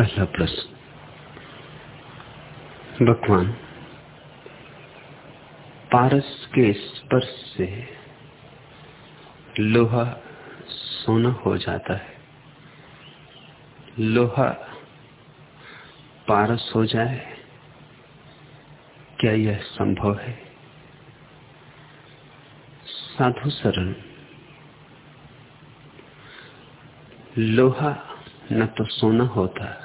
पहला प्रश्न। भगवान, पारस के स्पर्श से लोहा सोना हो जाता है। लोहा पारस हो जाए, क्या यह संभव है? साधु सरल लोहा न तो सोना होता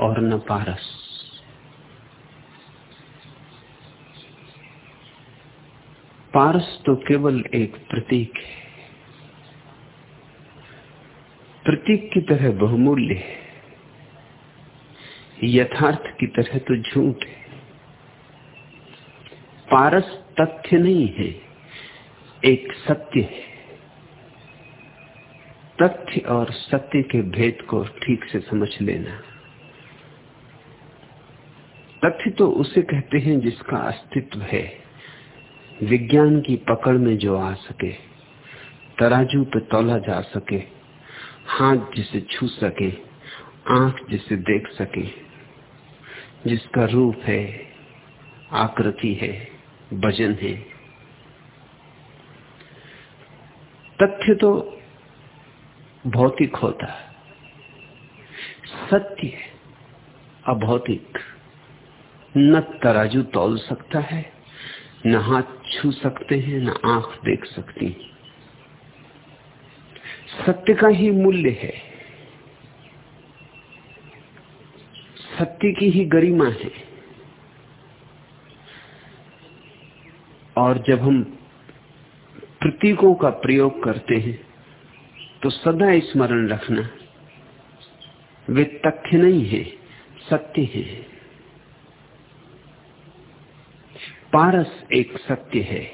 और न पारस। पारस तो केवल एक प्रतीक है। प्रतीक की तरह बहुमूल्य है। यथार्थ की तरह तो झूठ है। पारस तथ्य नहीं है, एक सत्य है। तथ्य और सत्य के भेद को ठीक से समझ लेना। तथ्य तो उसे कहते हैं जिसका अस्तित्व है। विज्ञान की पकड़ में जो आ सके, तराजू पे तोला जा सके, हाथ जिसे छू सके, आँख जिसे देख सके, जिसका रूप है, आकृति है, वज़न है। तथ्य तो भौतिक होता है। सत्य अभौतिक। न तराजू तोल सकता है, न हाथ छू सकते हैं, न आँख देख सकती। है सत्य का ही मूल्य है। सत्य की ही गरिमा है। और जब हम प्रतीकों का प्रयोग करते हैं तो सदा स्मरण रखना, वे तथ्य नहीं है, सत्य है। पारस एक सत्य है।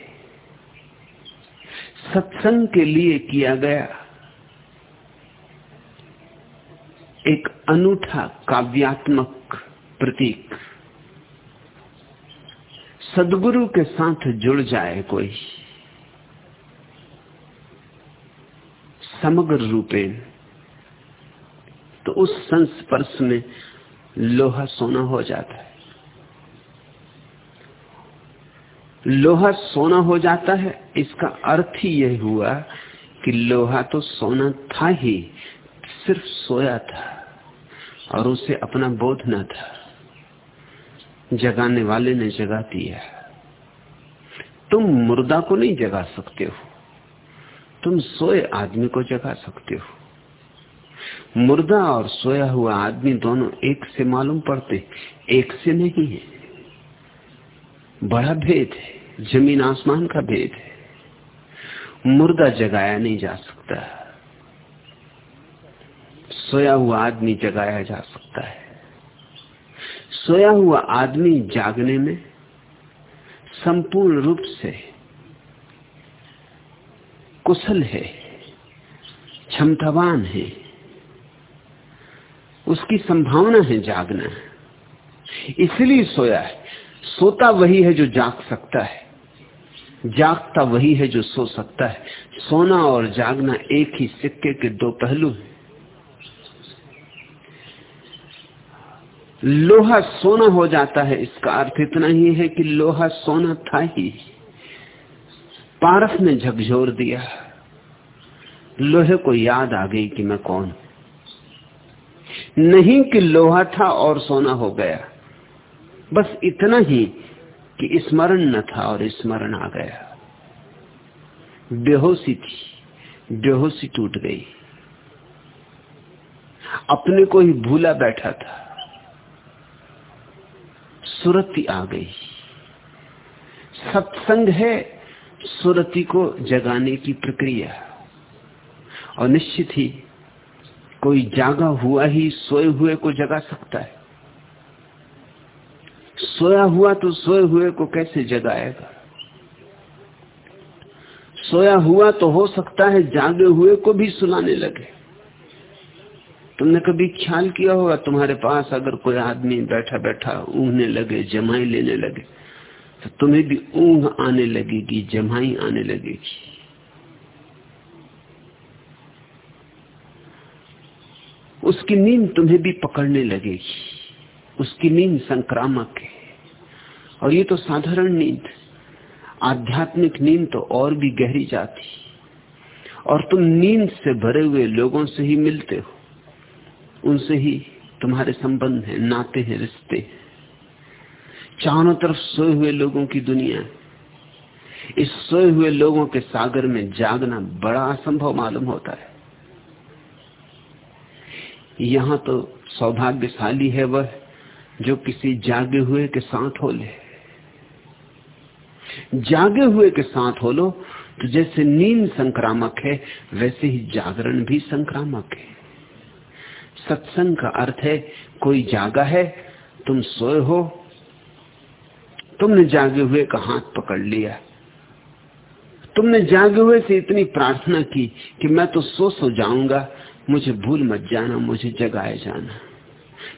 सत्संग के लिए किया गया एक अनूठा काव्यात्मक प्रतीक। सदगुरु के साथ जुड़ जाए कोई। समग्र रूपेण तो उस संस्पर्श में लोहा सोना हो जाता है। लोहा सोना हो जाता है। इसका अर्थ ही यह हुआ कि लोहा तो सोना था ही, सिर्फ़ सोया था और उसे अपना बोध न था। जगाने वाले ने जगा दिया। तुम मुर्दा को नहीं जगा सकते हो, तुम सोए आदमी को जगा सकते हो। मुर्दा और सोया हुआ आदमी दोनों एक से मालूम पड़ते, एक से नहीं है। बड़ा भेद है। ज़मीन आसमान का भेद है। मुर्दा जगाया नहीं जा सकता। सोया हुआ आदमी जगाया जा सकता है। सोया हुआ आदमी जागने में संपूर्ण रूप से कुशल है, क्षमतावान है। उसकी संभावना है जागना। इसलिए सोया है। सोता वही है जो जाग सकता है। जागता वही है जो सो सकता है। सोना और जागना एक ही सिक्के के दो पहलू हैं। लोहा सोना हो जाता है, इसका अर्थ इतना ही है कि लोहा सोना था ही। पारस ने झकझोर दिया। लोहे को याद आ गई कि मैं कौन। नहीं कि लोहा था और सोना हो गया। बस इतना ही कि स्मरण न था और स्मरण आ गया। बेहोशी थी, बेहोशी टूट गई। अपने को ही भूला बैठा था। सुरती आ गई। सत्संग है सुरति को जगाने की प्रक्रिया। और निश्चित ही कोई जागा हुआ ही सोए हुए को जगा सकता है। सोया हुआ तो सोए हुए को कैसे जगाएगा? सोया हुआ तो हो सकता है जागे हुए को भी सुनाने लगे। तुमने कभी ख्याल किया होगा, तुम्हारे पास अगर कोई आदमी बैठा बैठा ऊहने लगे, जमाई लेने लगे तो तुम्हें भी ऊंघ आने लगेगी, जमाई आने लगेगी। उसकी नींद तुम्हें भी पकड़ने लगेगी। उसकी नींद संक्रामक है। और ये तो साधारण नींद। आध्यात्मिक नींद तो और भी गहरी जाती। और तुम नींद से भरे हुए लोगों से ही मिलते हो। उनसे ही तुम्हारे संबंध है, नाते हैं, रिश्ते चारों तरफ़ सोए हुए लोगों की दुनिया है। इस सोए हुए लोगों के सागर में जागना बड़ा असंभव मालूम होता है। यहाँ तो सौभाग्यशाली है वह जो किसी जागे हुए के साथ हो ले। जागे हुए के साथ हो लो तो जैसे नींद संक्रामक है, वैसे ही जागरण भी संक्रामक है। सत्संग का अर्थ है, कोई जागा है, तुम सोए हो, तुमने जागे हुए का हाथ पकड़ लिया। तुमने जागे हुए से इतनी प्रार्थना की कि मैं तो सो सो जाऊँगा, मुझे भूल मत जाना, मुझे जगाए जाना।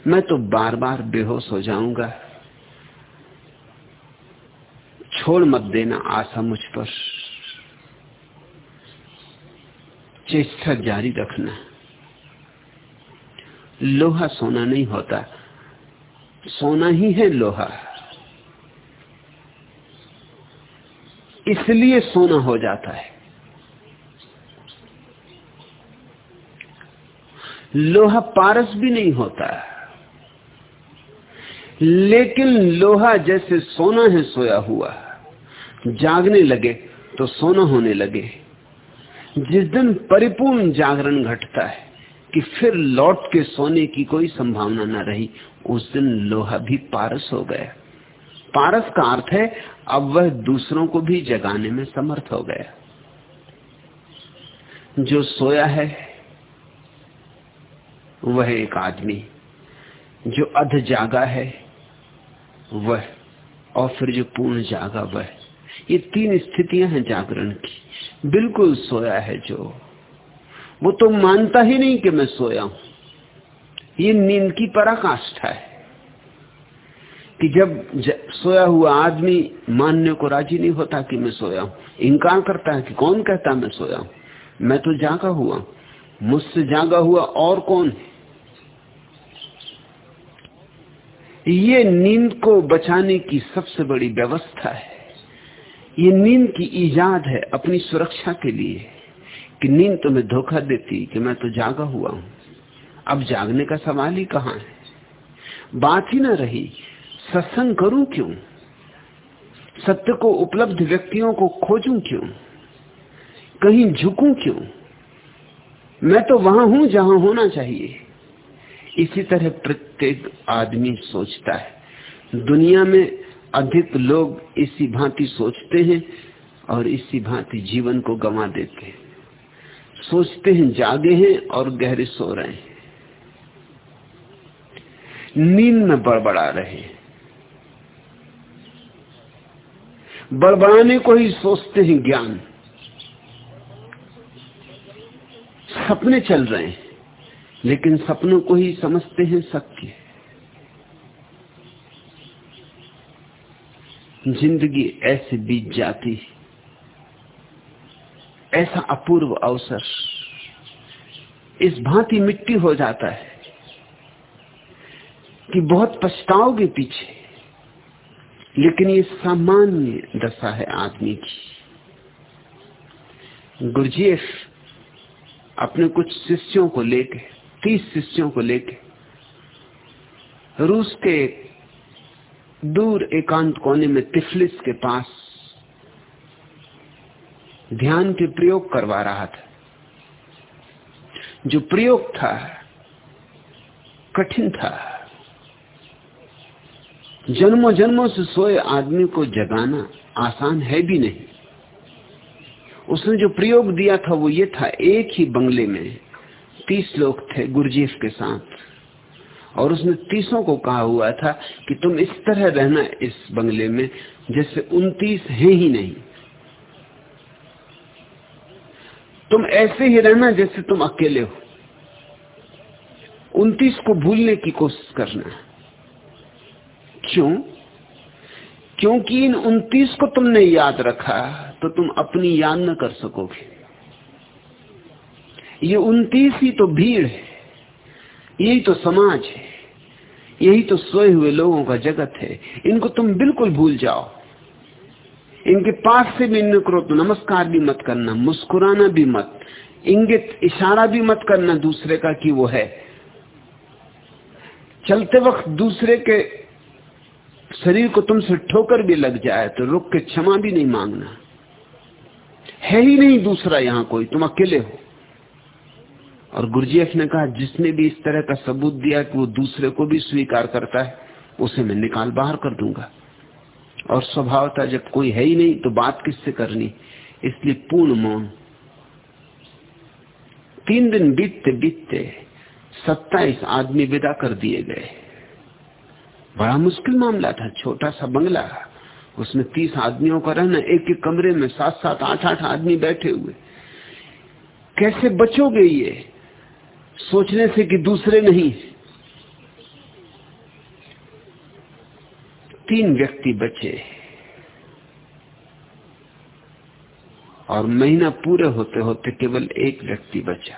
मैं तो बार बार बेहोश हो जाऊँगा। छोड़ मत देना आशा मुझ पर। चेष्टा जारी रखना। लोहा सोना नहीं होता। सोना ही है लोहा। इसलिए सोना हो जाता है। लोहा पारस भी नहीं होता। लेकिन लोहा जैसे सोना है, सोया हुआ। जागने लगे तो सोना होने लगे। जिस दिन परिपूर्ण जागरण घटता है कि फिर लौट के सोने की कोई संभावना न रही, उस दिन लोहा भी पारस हो गया। पारस का अर्थ है, अब वह दूसरों को भी जगाने में समर्थ हो गया। जो सोया है, वह एक आदमी। जो अध जागा है, वह, और फिर जो पूर्ण जागा वह। ये तीन स्थितियाँ हैं जागरण की। बिल्कुल सोया है जो। वो तो मानता ही नहीं कि मैं सोया हूँ। ये नींद की पराकाष्ठा है कि जब सोया हुआ आदमी मानने को राज़ी नहीं होता कि मैं सोया हूँ, इनकार करता है कि कौन कहता मैं सोया हूँ? मैं तो जागा हुआ मुझसे जागा हुआ और कौन है? ये नींद को बचाने की सबसे बड़ी व्यवस्था है। ये नींद की ईजाद है अपनी सुरक्षा के लिए कि नींद तुम्हें धोखा देती कि मैं तो जागा हुआ हूँ। अब जागने का सवाल ही कहाँ है? बात ही ना रही, सत्संग करूँ क्यों? सत्य को उपलब्ध व्यक्तियों को खोजूं क्यों? कहीं झुकूं क्यों? मैं तो वहाँ हूँ जहाँ होना चाहिए। इसी तरह प्रत्येक आदमी सोचता है, दुनिया में अधिक लोग इसी भांति सोचते हैं और इसी भांति जीवन को गंवा देते हैं। सोचते हैं, जागे हैं और गहरे सो रहे हैं। नींद में बड़बड़ा रहे हैं। बड़बड़ाने को ही सोचते हैं ज्ञान। सपने चल रहे हैं, लेकिन सपनों को ही समझते हैं सत्य ज़िंदगी ऐसे बीत जाती ऐसा अपूर्व अवसर इस भांति मिट्टी हो जाता है कि बहुत पछताओगे पीछे। लेकिन ये सामान्य दशा है आदमी की। गुरजेफ अपने कुछ शिष्यों को लेके, तीस शिष्यों को लेके, रूस के दूर एकांत कोने में तिफलिस के पास ध्यान के प्रयोग करवा रहा था। जो प्रयोग था, कठिन था। जन्मों जन्मों से सोए आदमी को जगाना आसान है भी नहीं। उसने जो प्रयोग दिया था वो ये था, एक ही बंगले में तीस लोग थे गुरजीफ के साथ। और उसने तीसों को कहा हुआ था कि तुम इस तरह रहना इस बंगले में जैसे उनतीस है ही नहीं। तुम ऐसे ही रहना जैसे तुम अकेले हो। उनतीस को भूलने की कोशिश करना। क्यों? क्योंकि इन उनतीस को तुमने याद रखा तो तुम अपनी याद न कर सकोगे। ये उनतीस ही तो भीड़ है यही तो समाज है। यही तो सोए हुए लोगों का जगत है। इनको तुम बिल्कुल भूल जाओ। इनके पास से भी निकलो तो नमस्कार भी मत करना, मुस्कुराना भी मत। इंगित इशारा भी मत करना दूसरे का कि वो है। चलते वक्त दूसरे के शरीर को तुमसे ठोकर भी लग जाए तो रुक के क्षमा भी नहीं मांगना। है ही नहीं दूसरा यहाँ कोई, तुम अकेले हो। और गुरुजीएफ ने कहा, जिसने भी इस तरह का सबूत दिया कि वो दूसरे को भी स्वीकार करता है, उसे मैं निकाल बाहर कर दूँगा। और स्वभाव था जब कोई है ही नहीं तो बात किससे करनी? इसलिए पूर्ण मौन। तीन दिन बीतते बीतते सत्ताईस आदमी विदा कर दिए गए। बड़ा मुश्किल मामला था, छोटा सा बंगला। उसमें तीस आदमियों का रहना, एक एक कमरे में सात सात, आठ आठ आदमी बैठे हुए। कैसे बचोगे ये? सोचने से कि दूसरे नहीं। तीन व्यक्ति बचे। और महीना पूरे होते होते केवल एक व्यक्ति बचा।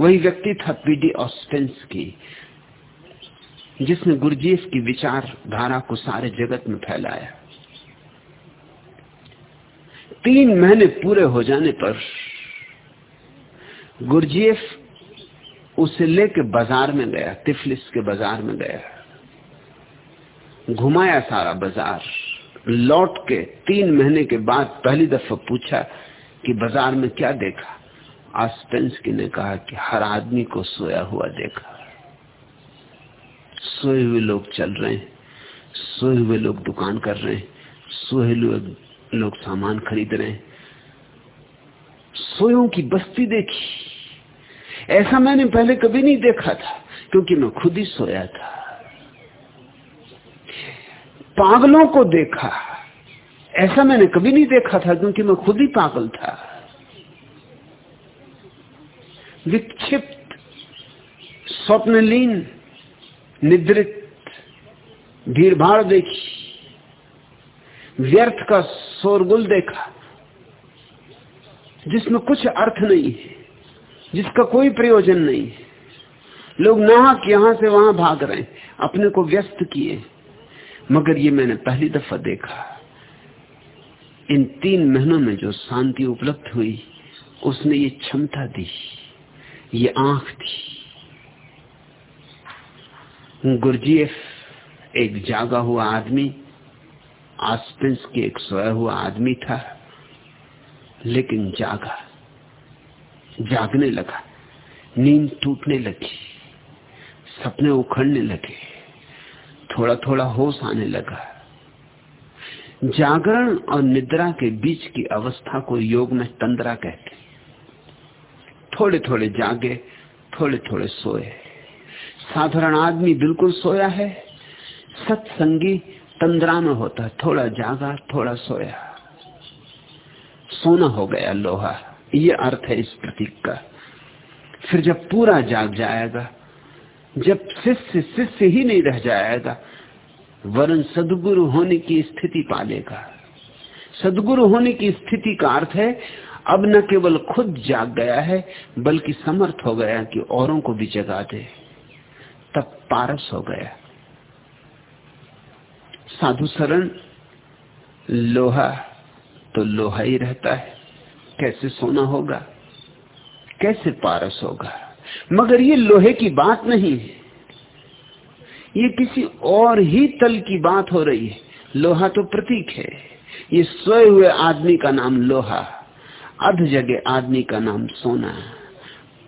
वही व्यक्ति था पीडी ऑस्टेंस की जिसने गुरजीफ की विचारधारा को सारे जगत में फैलाया। तीन महीने पूरे हो जाने पर गुरजीफ उसे लेके बाज़ार में गया, तिफलिस के बाज़ार में गया। घुमाया सारा बाज़ार। लौट के तीन महीने के बाद पहली दफ़ा पूछा कि बाज़ार में क्या देखा। आस्पेंसकी ने कहा कि हर आदमी को सोया हुआ देखा। सोए हुए लोग चल रहे हैं, सोए हुए लोग दुकान कर रहे हैं, सोए हुए लोग सामान खरीद रहे हैं। सोयों की बस्ती देखी। ऐसा मैंने पहले कभी नहीं देखा था, क्योंकि मैं खुद ही सोया था। पागलों को देखा। ऐसा मैंने कभी नहीं देखा था, क्योंकि मैं खुद ही पागल था। विक्षिप्त, स्वप्नलीन, निद्रित भीड़ भाड़ देखी। व्यर्थ का शोरगुल देखा। जिसमें कुछ अर्थ नहीं है, जिसका कोई प्रयोजन नहीं है। लोग नाहक यहाँ से वहाँ भाग रहे हैं, अपने को व्यस्त किए मगर ये मैंने पहली दफ़ा देखा। इन तीन महीनों में जो शांति उपलब्ध हुई, उसने ये क्षमता दी, ये आँख थी गुरजीएफ एक जागा हुआ आदमी, आसपेंस के एक सोया हुआ आदमी था। लेकिन जागा। जागने लगा। नींद टूटने लगी। सपने उखड़ने लगे। थोड़ा थोड़ा होश आने लगा। जागरण और निद्रा के बीच की अवस्था को योग में तंद्रा कहते थोड़े थोड़े जागे थोड़े थोड़े सोए। साधारण आदमी बिल्कुल सोया है। सत्संगी तंद्रा में होता है। थोड़ा जागा, थोड़ा सोया। सोना हो गया लोहा। ये अर्थ है इस प्रतीक का। फिर जब पूरा जाग जाएगा, जब शिष्य शिष्य ही नहीं रह जाएगा, वरन सदगुरु होने की स्थिति पालेगा। सदगुरु होने की स्थिति का अर्थ है, अब न केवल खुद जाग गया है, बल्कि समर्थ हो गया कि औरों को भी जगा दे। तब पारस हो गया। साधु शरण, लोहा तो लोहा ही रहता है। कैसे सोना होगा? कैसे पारस होगा? मगर ये लोहे की बात नहीं है। ये किसी और ही तल की बात हो रही है। लोहा तो प्रतीक है। ये सोए हुए आदमी का नाम लोहा अध जगे आदमी का नाम सोना,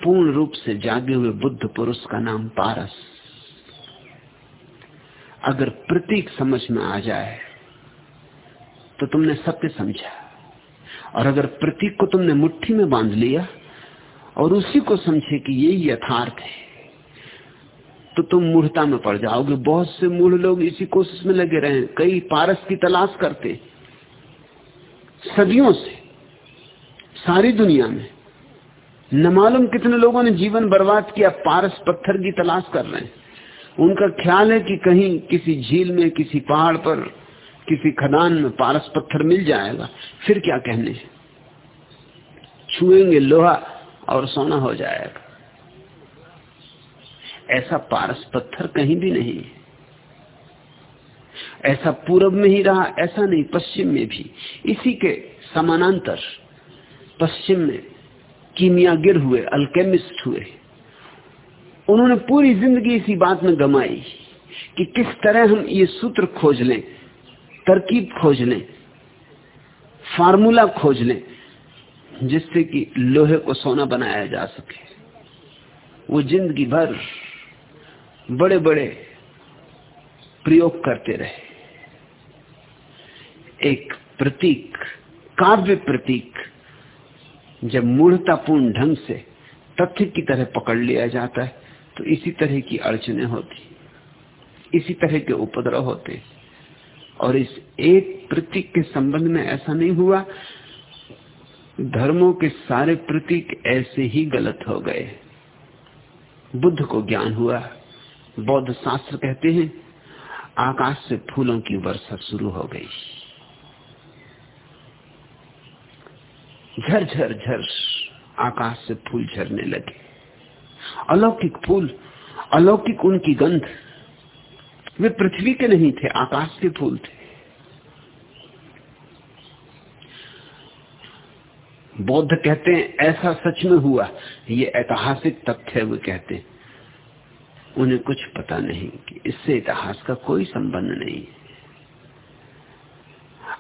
पूर्ण रूप से जागे हुए बुद्ध पुरुष का नाम पारस। अगर प्रतीक समझ में आ जाए तो तुमने सत्य समझा। और अगर प्रतीक को तुमने मुट्ठी में बाँध लिया और उसी को समझे कि ये यथार्थ है तो तुम मूढ़ता में पड़ जाओगे। बहुत से मूढ़ लोग इसी कोशिश में लगे रहे कई पारस की तलाश करते सदियों से, सारी दुनिया में, न मालूम कितने लोगों ने जीवन बर्बाद किया, पारस पत्थर की तलाश कर रहे हैं। उनका ख्याल है कि कहीं किसी झील में, किसी पहाड़ पर किसी खदान में पारस पत्थर मिल जाएगा, फिर क्या कहने छुएँगे लोहा और सोना हो जाएगा। ऐसा पारस पत्थर कहीं भी नहीं ऐसा पूरब में ही रहा, ऐसा नहीं, पश्चिम में भी। इसी के समानांतर पश्चिम में कीमियागिर हुए अल्केमिस्ट हुए। उन्होंने पूरी ज़िंदगी इसी बात में गमाई कि किस तरह हम ये सूत्र खोज लें। तरकीब खोज लें फार्मूला खोज लें जिससे कि लोहे को सोना बनाया जा सके। वो ज़िंदगी भर बड़े बड़े प्रयोग करते रहे। एक प्रतीक, काव्य प्रतीक, जब मूढ़तापूर्ण ढंग से तथ्य की तरह पकड़ लिया जाता है तो इसी तरह की अड़चने होती, इसी तरह के उपद्रव होते। और इस एक प्रतीक के संबंध में ऐसा नहीं हुआ। धर्मों के सारे प्रतीक ऐसे ही गलत हो गए। बुद्ध को ज्ञान हुआ। बौद्ध शास्त्र कहते हैं, आकाश से फूलों की वर्षा शुरू हो गई। झर झर झर आकाश से फूल झरने लगे। अलौकिक फूल, अलौकिक उनकी गंध वे पृथ्वी के नहीं थे, आकाश के फूल थे। बौद्ध कहते हैं, ऐसा सच में हुआ। ये ऐतिहासिक तथ्य है, वे कहते हैं। उन्हें कुछ पता नहीं कि इससे इतिहास का कोई संबंध नहीं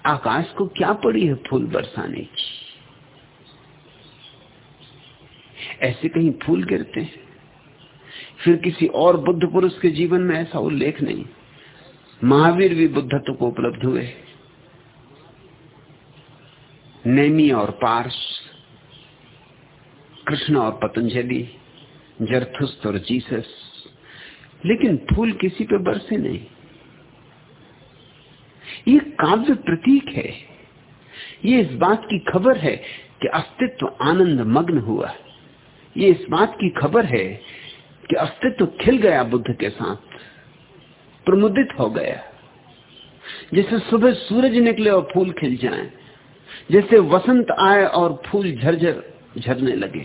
आकाश को क्या पड़ी है फूल बरसाने की? ऐसे कहीं फूल गिरते हैं? फिर किसी और बुद्ध पुरुष के जीवन में ऐसा उल्लेख नहीं। महावीर भी बुद्धत्व को उपलब्ध हुए। नेमी और पार्स, कृष्ण और पतंजलि, जरथुस्त और जीसस। लेकिन फूल किसी पे बरसे नहीं। ये काव्य प्रतीक है। ये इस बात की खबर है कि अस्तित्व आनंद मग्न हुआ। ये इस बात की खबर है कि अस्तित्व खिल गया बुद्ध के साथ। प्रमुदित हो गया जैसे सुबह सूरज निकले और फूल खिल जाएँ, जैसे वसंत आए और फूल झरझर झरने लगे।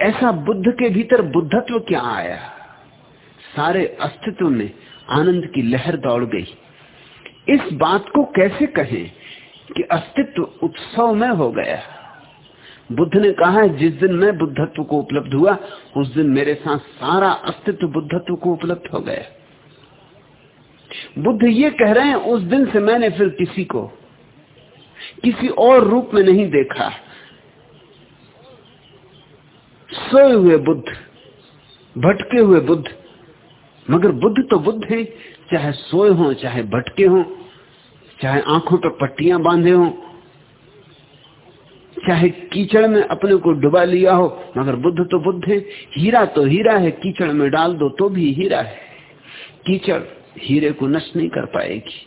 ऐसा बुद्ध के भीतर बुद्धत्व क्या आया? सारे अस्तित्व में आनंद की लहर दौड़ गई। इस बात को कैसे कहें कि अस्तित्व उत्सव में हो गया बुद्ध ने कहा है, जिस दिन मैं बुद्धत्व को उपलब्ध हुआ, उस दिन मेरे साथ सारा अस्तित्व बुद्धत्व को उपलब्ध हो गया। बुद्ध ये कह रहे हैं, उस दिन से मैंने फिर किसी को किसी और रूप में नहीं देखा। सोए हुए बुद्ध, भटके हुए बुद्ध, मगर बुद्ध तो बुद्ध है, चाहे सोए हो, चाहे भटके हो, चाहे आँखों पर पट्टियाँ बांधे हो चाहे कीचड़ में अपने को डुबा लिया हो, मगर बुद्ध तो बुद्ध है। हीरा तो हीरा है, कीचड़ में डाल दो तो भी हीरा है। कीचड़ हीरे को नष्ट नहीं कर पाएगी।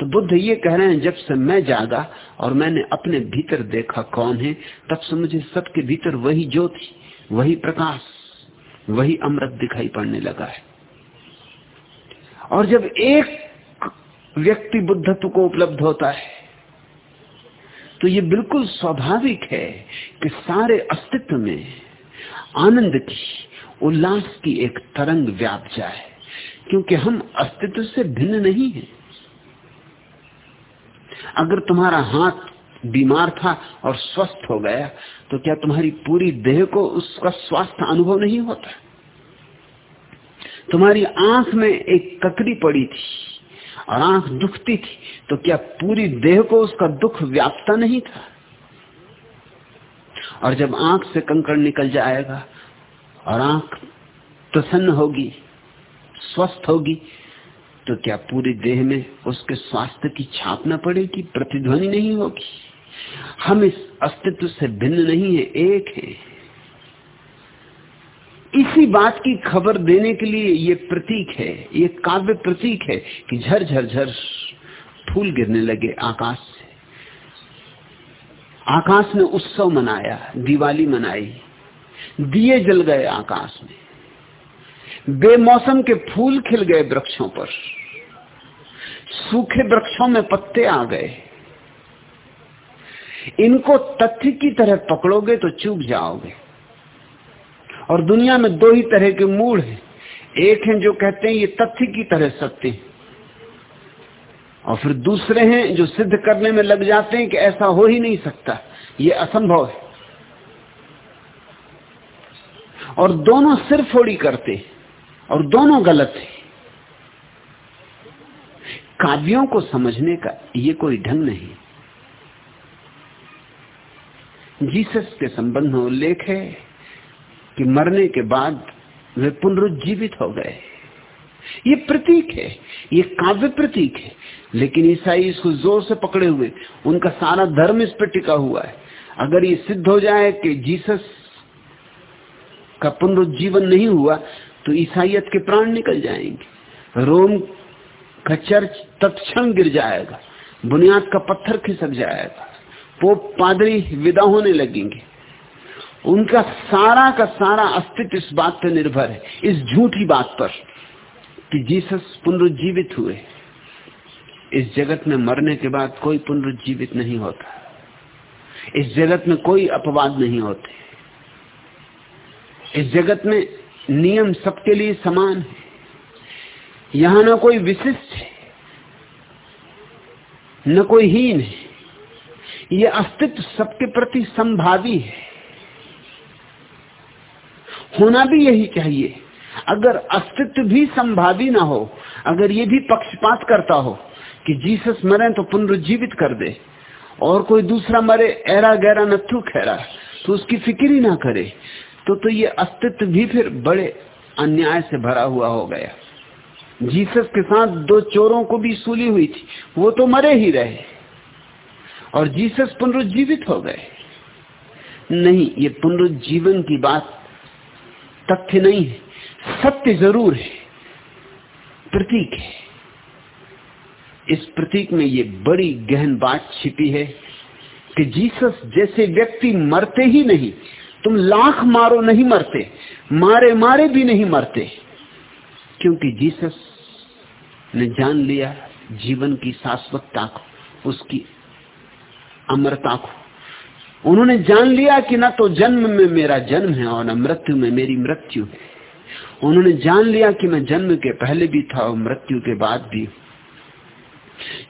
तो बुद्ध ये कह रहे हैं, जब से मैं जागा और मैंने अपने भीतर देखा कौन है, तब से मुझे सबके भीतर वही ज्योति, वही प्रकाश, वही अमृत दिखाई पड़ने लगा है। और जब एक व्यक्ति बुद्धत्व को उपलब्ध होता है तो ये बिल्कुल स्वाभाविक है कि सारे अस्तित्व में आनंद की, उल्लास की एक तरंग व्याप जाए, क्योंकि हम अस्तित्व से भिन्न नहीं हैं। अगर तुम्हारा हाथ बीमार था और स्वस्थ हो गया तो क्या तुम्हारी पूरी देह को उसका स्वास्थ्य अनुभव नहीं होता? तुम्हारी आँख में एक ककड़ी पड़ी थी। आँख दुखती थी तो क्या पूरी देह को उसका दुख व्यापता नहीं था? और जब आँख से कंकड़ निकल जाएगा और आँख प्रसन्न होगी, स्वस्थ होगी तो क्या पूरी देह में उसके स्वास्थ्य की छाप न पड़ेगी? प्रतिध्वनि नहीं होगी। हम इस अस्तित्व से भिन्न नहीं है, एक है। इसी बात की खबर देने के लिए ये प्रतीक है, ये काव्य प्रतीक है कि झर झर झर फूल गिरने लगे आकाश से। आकाश ने उत्सव मनाया, दिवाली मनाई, दिए जल गए आकाश में। बेमौसम के फूल खिल गए वृक्षों पर। सूखे वृक्षों में पत्ते आ गए। इनको तथ्य की तरह पकड़ोगे तो चूक जाओगे। और दुनिया में दो ही तरह के मूड हैं। एक हैं जो कहते हैं ये तथ्य की तरह सत्य और फिर दूसरे हैं जो सिद्ध करने में लग जाते हैं कि ऐसा हो ही नहीं सकता। ये असंभव है। और दोनों सिर फोड़ी करते और दोनों गलत है। काव्यों को समझने का ये कोई ढंग नहीं जीसस के संबंध में उल्लेख है कि मरने के बाद वे पुनरुज्जीवित हो गए। ये प्रतीक है, ये काव्य प्रतीक है। लेकिन ईसाई इसको ज़ोर से पकड़े हुए, उनका सारा धर्म इस पर टिका हुआ है। अगर ये सिद्ध हो जाए कि जीसस का पुनरुज्जीवन नहीं हुआ तो ईसाइयत के प्राण निकल जाएँगे। रोम का चर्च तत्क्षण गिर जाएगा, बुनियाद का पत्थर खिसक जाएगा, पोप पादरी विदा होने लगेंगे। उनका सारा का सारा अस्तित्व इस बात पर निर्भर है, इस झूठी बात पर, कि जीसस पुनरुज्जीवित हुए। इस जगत में मरने के बाद कोई पुनरुज्जीवित नहीं होता। इस जगत में कोई अपवाद नहीं होते। इस जगत में नियम सबके लिए समान है। यहाँ ना कोई विशिष्ट है, न कोई हीन है। यह अस्तित्व सबके प्रति संभावी है। होना भी यही चाहिए। अगर अस्तित्व भी संभावी ना हो, अगर ये भी पक्षपात करता हो कि जीसस मरे तो पुनरुज्जीवित कर दे, और कोई दूसरा मरे एरा गहरा नथु खैरा तो उसकी फ़िक्र ही ना करे तो तो ये अस्तित्व भी फिर बड़े अन्याय से भरा हुआ हो गया। जीसस के साथ दो चोरों को भी सूली हुई थी, वो तो मरे ही रहे, और जीसस पुनरुज्जीवित हो गए। नहीं, ये पुनरुज्जीवन की बात तथ्य नहीं है। सत्य ज़रूर है। प्रतीक है। इस प्रतीक में ये बड़ी गहन बात छिपी है कि जीसस जैसे व्यक्ति मरते ही नहीं, तुम लाख मारो नहीं मरते, मारे मारे भी नहीं मरते, क्योंकि जीसस ने जान लिया, जीवन की शाश्वतता को उसकी अमरता को उन्होंने जान लिया कि ना तो जन्म में मेरा जन्म है और न मृत्यु में मेरी मृत्यु है। उन्होंने जान लिया कि मैं जन्म के पहले भी था और मृत्यु के बाद भी।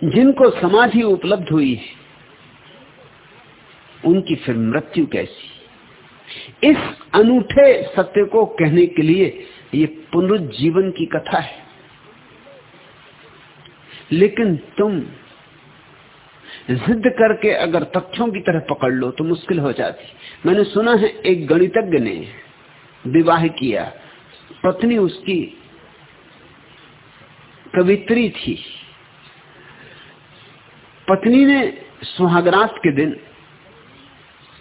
जिनको समाधि उपलब्ध हुई है, उनकी फिर मृत्यु कैसी? इस अनूठे सत्य को कहने के लिए ये पुनरुज्जीवन की कथा है। लेकिन तुम जिद करके अगर तथ्यों की तरह पकड़ लो तो मुश्किल हो जाती। मैंने सुना है एक गणितज्ञ ने विवाह किया। पत्नी उसकी कवित्री थी। पत्नी ने सुहागरात के दिन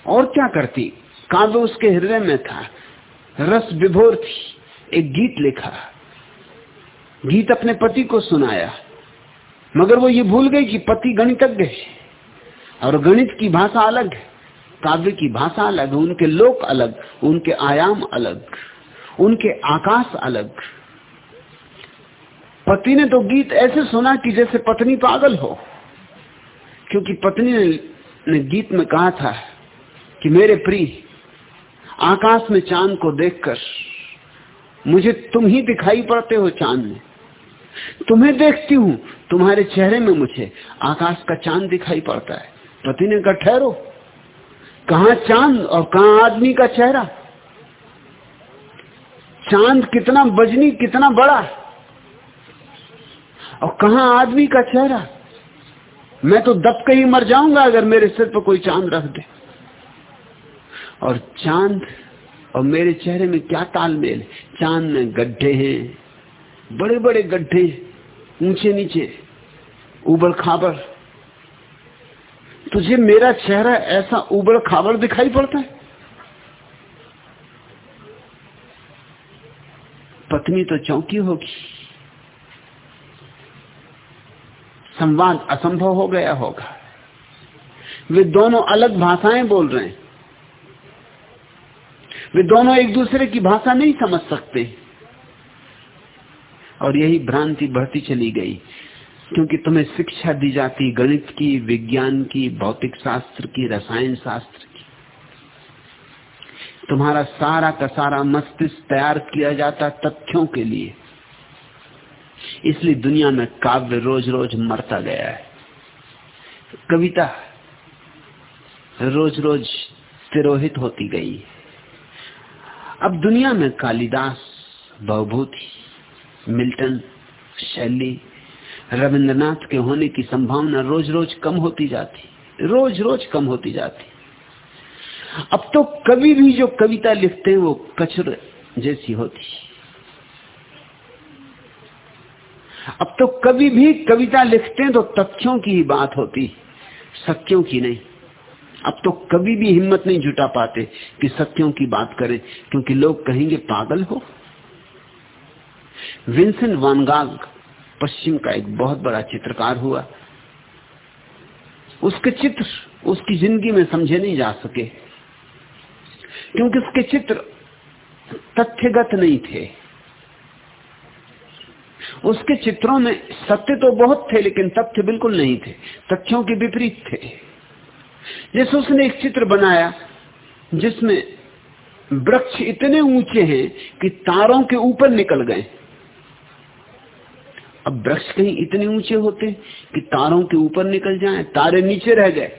और क्या करती? काव्य उसके हृदय में था। रस विभोर थी। एक गीत लिखा। गीत अपने पति को सुनाया। मगर वो ये भूल गई कि पति गणितज्ञ है। और गणित की भाषा अलग है काव्य की भाषा अलग उनके लोक अलग उनके आयाम अलग उनके आकाश अलग। पति ने तो गीत ऐसे सुना कि जैसे पत्नी पागल हो। क्योंकि पत्नी ने, गीत में कहा था कि मेरे प्रिय आकाश में चाँद को देखकर मुझे तुम ही दिखाई पड़ते हो चाँद में। तुम्हें देखती हूँ तुम्हारे चेहरे में मुझे आकाश का चाँद दिखाई पड़ता है। पति ने कहा ठहरो। कहा चाँद और कहा आदमी का चेहरा? चाँद कितना बजनी, कितना बड़ा और कहा आदमी का चेहरा? मैं तो दब के ही मर जाऊँगा अगर मेरे सिर पर कोई चाँद रख दे। और चाँद और मेरे चेहरे में क्या तालमेल चाँद में गड्ढे हैं बड़े बड़े गड्ढे ऊँचे नीचे, उबड़ खाबड़। तुझे मेरा चेहरा ऐसा उबड़ खाबड़ दिखाई पड़ता है? पत्नी तो चौंकी होगी। संवाद असंभव हो गया होगा। वे दोनों अलग भाषाएँ बोल रहे हैं। वे दोनों एक दूसरे की भाषा नहीं समझ सकते। और यही भ्रांति बढ़ती चली गई। क्योंकि तुम्हें शिक्षा दी जाती, गणित की, विज्ञान की, भौतिक शास्त्र की, रसायन शास्त्र की। तुम्हारा सारा का सारा मस्तिष्क तैयार किया जाता तथ्यों के लिए। इसलिए दुनिया में काव्य रोज रोज मरता गया है। कविता रोज रोज तिरोहित होती गई। अब दुनिया में कालिदास, बहुभूति। मिल्टन, शैली, रविंद्रनाथ के होने की संभावना रोज रोज कम होती जाती रोज रोज कम होती जाती। अब तो कवि भी जो कविता लिखते हैं वो कचर जैसी होती। अब तो कवि भी कविता लिखते हैं तो तथ्यों की ही बात होती, सत्यों की नहीं। अब तो कभी भी हिम्मत नहीं जुटा पाते कि सत्यों की बात करें, क्योंकि लोग कहेंगे, पागल हो? विंसेंट वानगाग पश्चिम का एक बहुत बड़ा चित्रकार हुआ। उसके चित्र, उसकी ज़िंदगी में समझे नहीं जा सके, क्योंकि उसके चित्र तथ्यगत नहीं थे। उसके चित्रों में सत्य तो बहुत थे, लेकिन तथ्य बिल्कुल नहीं थे, तथ्यों के विपरीत थे। जैसे उसने एक चित्र बनाया, जिसमें वृक्ष इतने ऊँचे हैं कि तारों के ऊपर निकल गए। अब वृक्ष कहीं इतने ऊँचे होते कि तारों के ऊपर निकल जाएँ, तारे नीचे रह गए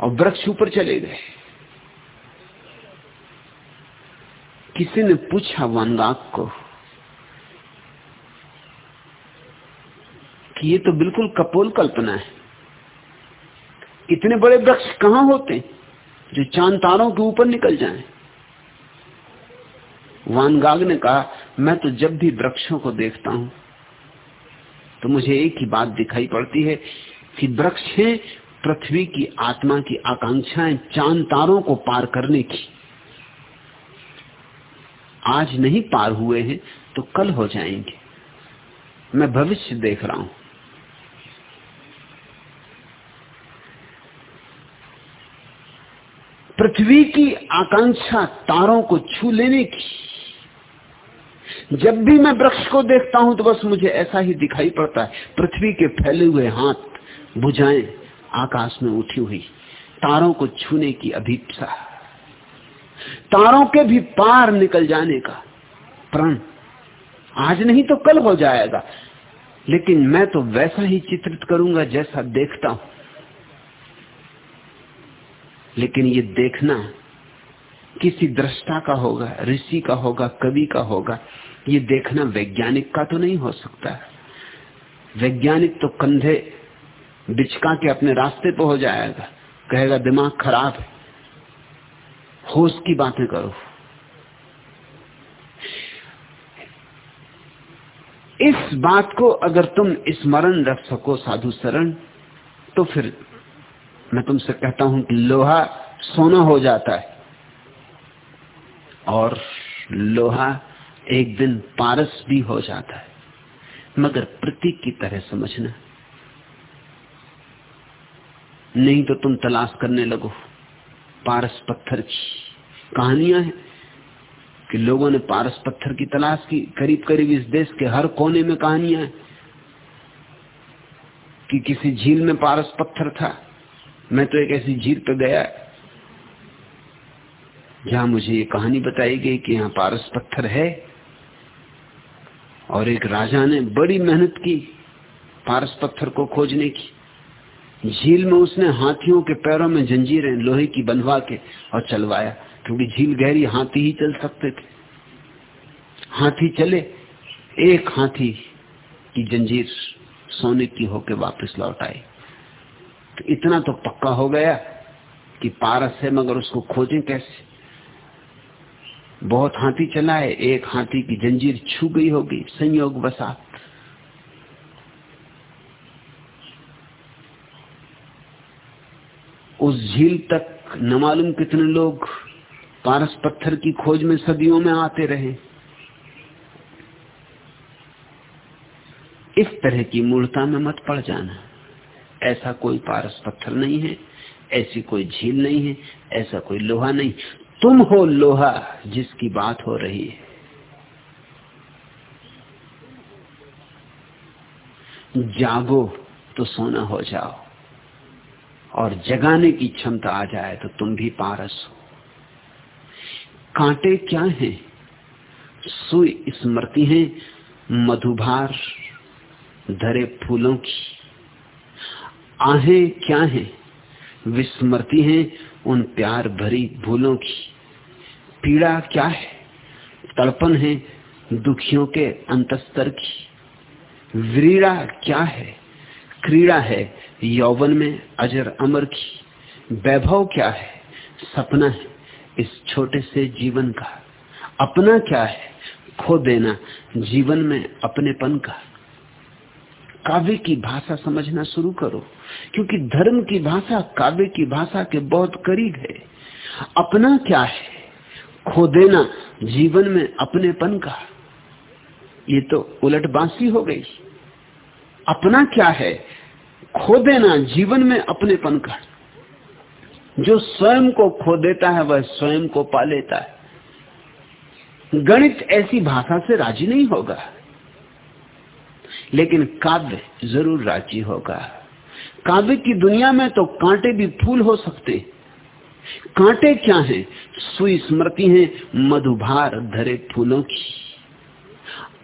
और वृक्ष ऊपर चले गए किसी ने पूछा वनगाग को कि ये तो बिल्कुल कपोल कल्पना है इतने बड़े वृक्ष कहाँ होते जो चाँद तारों के ऊपर निकल जाएँ? वानगाग ने कहा, मैं तो जब भी वृक्षों को देखता हूँ तो मुझे एक ही बात दिखाई पड़ती है कि वृक्ष है पृथ्वी की आत्मा की आकांक्षाएँ चाँद तारों को पार करने की। आज नहीं पार हुए हैं तो कल हो जाएँगे। मैं भविष्य देख रहा हूँ। पृथ्वी की आकांक्षा तारों को छू लेने की। जब भी मैं वृक्ष को देखता हूँ तो बस मुझे ऐसा ही दिखाई पड़ता है। पृथ्वी के फैले हुए हाथ बुझाएँ आकाश में उठी हुई। तारों को छूने की अभीपसा। तारों के भी पार निकल जाने का प्रण। आज नहीं तो कल हो जाएगा, लेकिन मैं तो वैसा ही चित्रित करूँगा जैसा देखता हूँ। लेकिन ये देखना किसी दृष्टा का होगा, ऋषि का होगा, कवि का होगा ये देखना वैज्ञानिक का तो नहीं हो सकता। वैज्ञानिक तो कंधे बिचका के अपने रास्ते पर हो जाएगा। कहेगा, दिमाग खराब है। होश की बातें करो। इस बात को अगर तुम स्मरण रख सको, साधु शरण तो फिर मैं तुमसे कहता हूँ कि लोहा सोना हो जाता है। और लोहा एक दिन पारस भी हो जाता है। मगर प्रतीक की तरह समझना। नहीं तो तुम तलाश करने लगो। पारस पत्थर की कहानियाँ हैं कि लोगों ने पारस पत्थर की तलाश की। करीब करीब इस देश के हर कोने में कहानियाँ हैं कि किसी झील में पारस पत्थर था। मैं तो एक ऐसी झील पर गया। जहाँ मुझे ये कहानी बताई गई कि यहाँ पारस पत्थर है। और एक राजा ने बड़ी मेहनत की पारस पत्थर को खोजने की। झील में उसने हाथियों के पैरों में जंजीरें लोहे की बंधवा के और चलवाया, क्योंकि झील गहरी हाथी ही चल सकते थे। हाथी चले, एक हाथी की जंजीर सोने की होके वापस लौट आई। तो इतना तो पक्का हो गया कि पारस है, मगर उसको खोजें कैसे? बहुत हाथी चलाए एक हाथी की जंजीर छू गई होगी। संयोग बसात उस झील तक न मालूम कितने लोग पारस पत्थर की खोज में सदियों में आते रहे। इस तरह की मूर्ता में मत पड़ जाना। ऐसा कोई पारस पत्थर नहीं है, ऐसी कोई झील नहीं है, ऐसा कोई लोहा नहीं। तुम हो लोहा जिसकी बात हो रही है। जागो तो सोना हो जाओ, और जगाने की क्षमता आ जाए तो तुम भी पारस हो। कांटे क्या हैं? सुई स्मृति है, मधुभार धरे फूलों की। आहें क्या है? विस्मृति है, उन प्यार भरी भूलों की। पीड़ा क्या है? तड़पन है दुखियों के अंतस्तर की। व्रीड़ा क्या है? क्रीड़ा है यौवन में अजर अमर की। वैभव क्या है? सपना है इस छोटे से जीवन का। अपना क्या है? खो देना जीवन में अपनेपन का। काव्य की भाषा समझना शुरू करो, क्योंकि धर्म की भाषा काव्य की भाषा के बहुत करीब है। अपना क्या है? खो देना जीवन में अपनेपन का। ये तो उलट बांसी हो गई। अपना क्या है? खो देना जीवन में अपनेपन का। जो स्वयं को खो देता है, वह स्वयं को पा लेता है। गणित ऐसी भाषा से राज़ी नहीं होगा। लेकिन काव्य ज़रूर राज़ी होगा। काव्य की दुनिया में तो कांटे भी फूल हो सकते कांटे क्या हैं? सुई स्मृति है, मधुभार धरे फूलों की।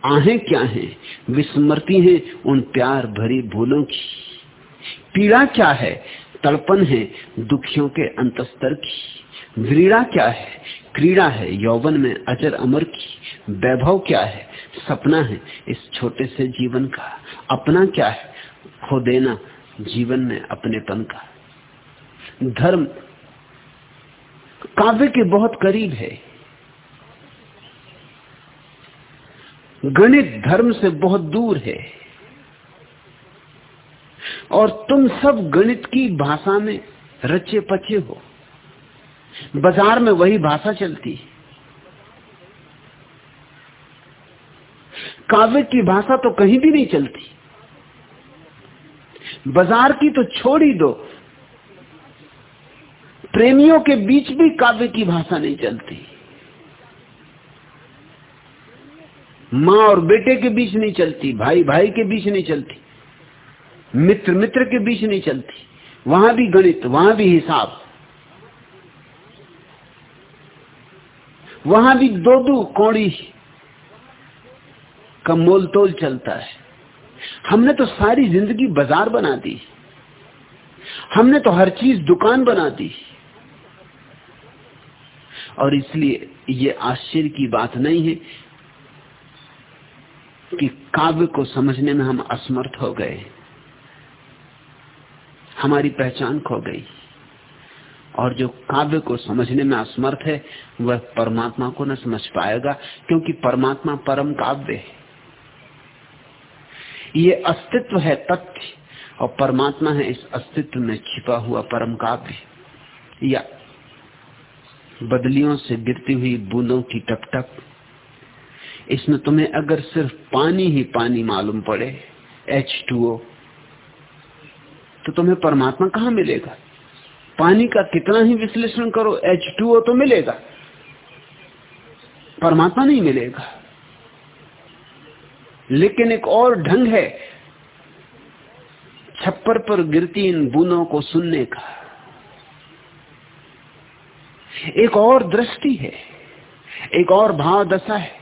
आहें क्या हैं? विस्मृति है, उन प्यार भरी भूलों की। पीड़ा क्या है? तड़पन है, दुखियों के अंतस्तर की। व्रीड़ा क्या है? क्रीड़ा है, यौवन में अजर अमर की। वैभव क्या है? सपना है, इस छोटे से जीवन का। अपना क्या है? खो देना जीवन में अपनेपन का। धर्म काव्य के बहुत करीब है। गणित धर्म से बहुत दूर है। और तुम सब गणित की भाषा में रचे पचे हो। बाज़ार में वही भाषा चलती काव्य की भाषा तो कहीं भी नहीं चलती। बाज़ार की तो छोड़ ही दो। प्रेमियों के बीच भी काव्य की भाषा नहीं चलती। माँ और बेटे के बीच नहीं चलती भाई भाई के बीच नहीं चलती मित्र मित्र के बीच नहीं चलती। वहाँ भी गणित, वहाँ भी हिसाब। वहाँ भी दो दो कौड़ी का मोल तोल चलता है। हमने तो सारी ज़िंदगी बाज़ार बना दी। हमने तो हर चीज़ दुकान बना दी। और इसलिए ये आश्चर्य की बात नहीं है कि काव्य को समझने में हम असमर्थ हो गए। हमारी पहचान खो गई। और जो काव्य को समझने में असमर्थ है, वह परमात्मा को न समझ पाएगा, क्योंकि परमात्मा परम काव्य है। ये अस्तित्व है तथ्य, और परमात्मा है इस अस्तित्व में छिपा हुआ परम काव्य। या बदलियों से गिरती हुई बूंदों की टपटप। इसमें तुम्हें अगर सिर्फ़ पानी ही पानी मालूम पड़े H2O तो तुम्हें परमात्मा कहा मिलेगा? पानी का कितना ही विश्लेषण करो H2O तो मिलेगा। परमात्मा नहीं मिलेगा। लेकिन एक और ढंग है, छप्पर पर गिरती इन बूंदों को सुनने का। एक और दृष्टि है, एक और भाव दशा है,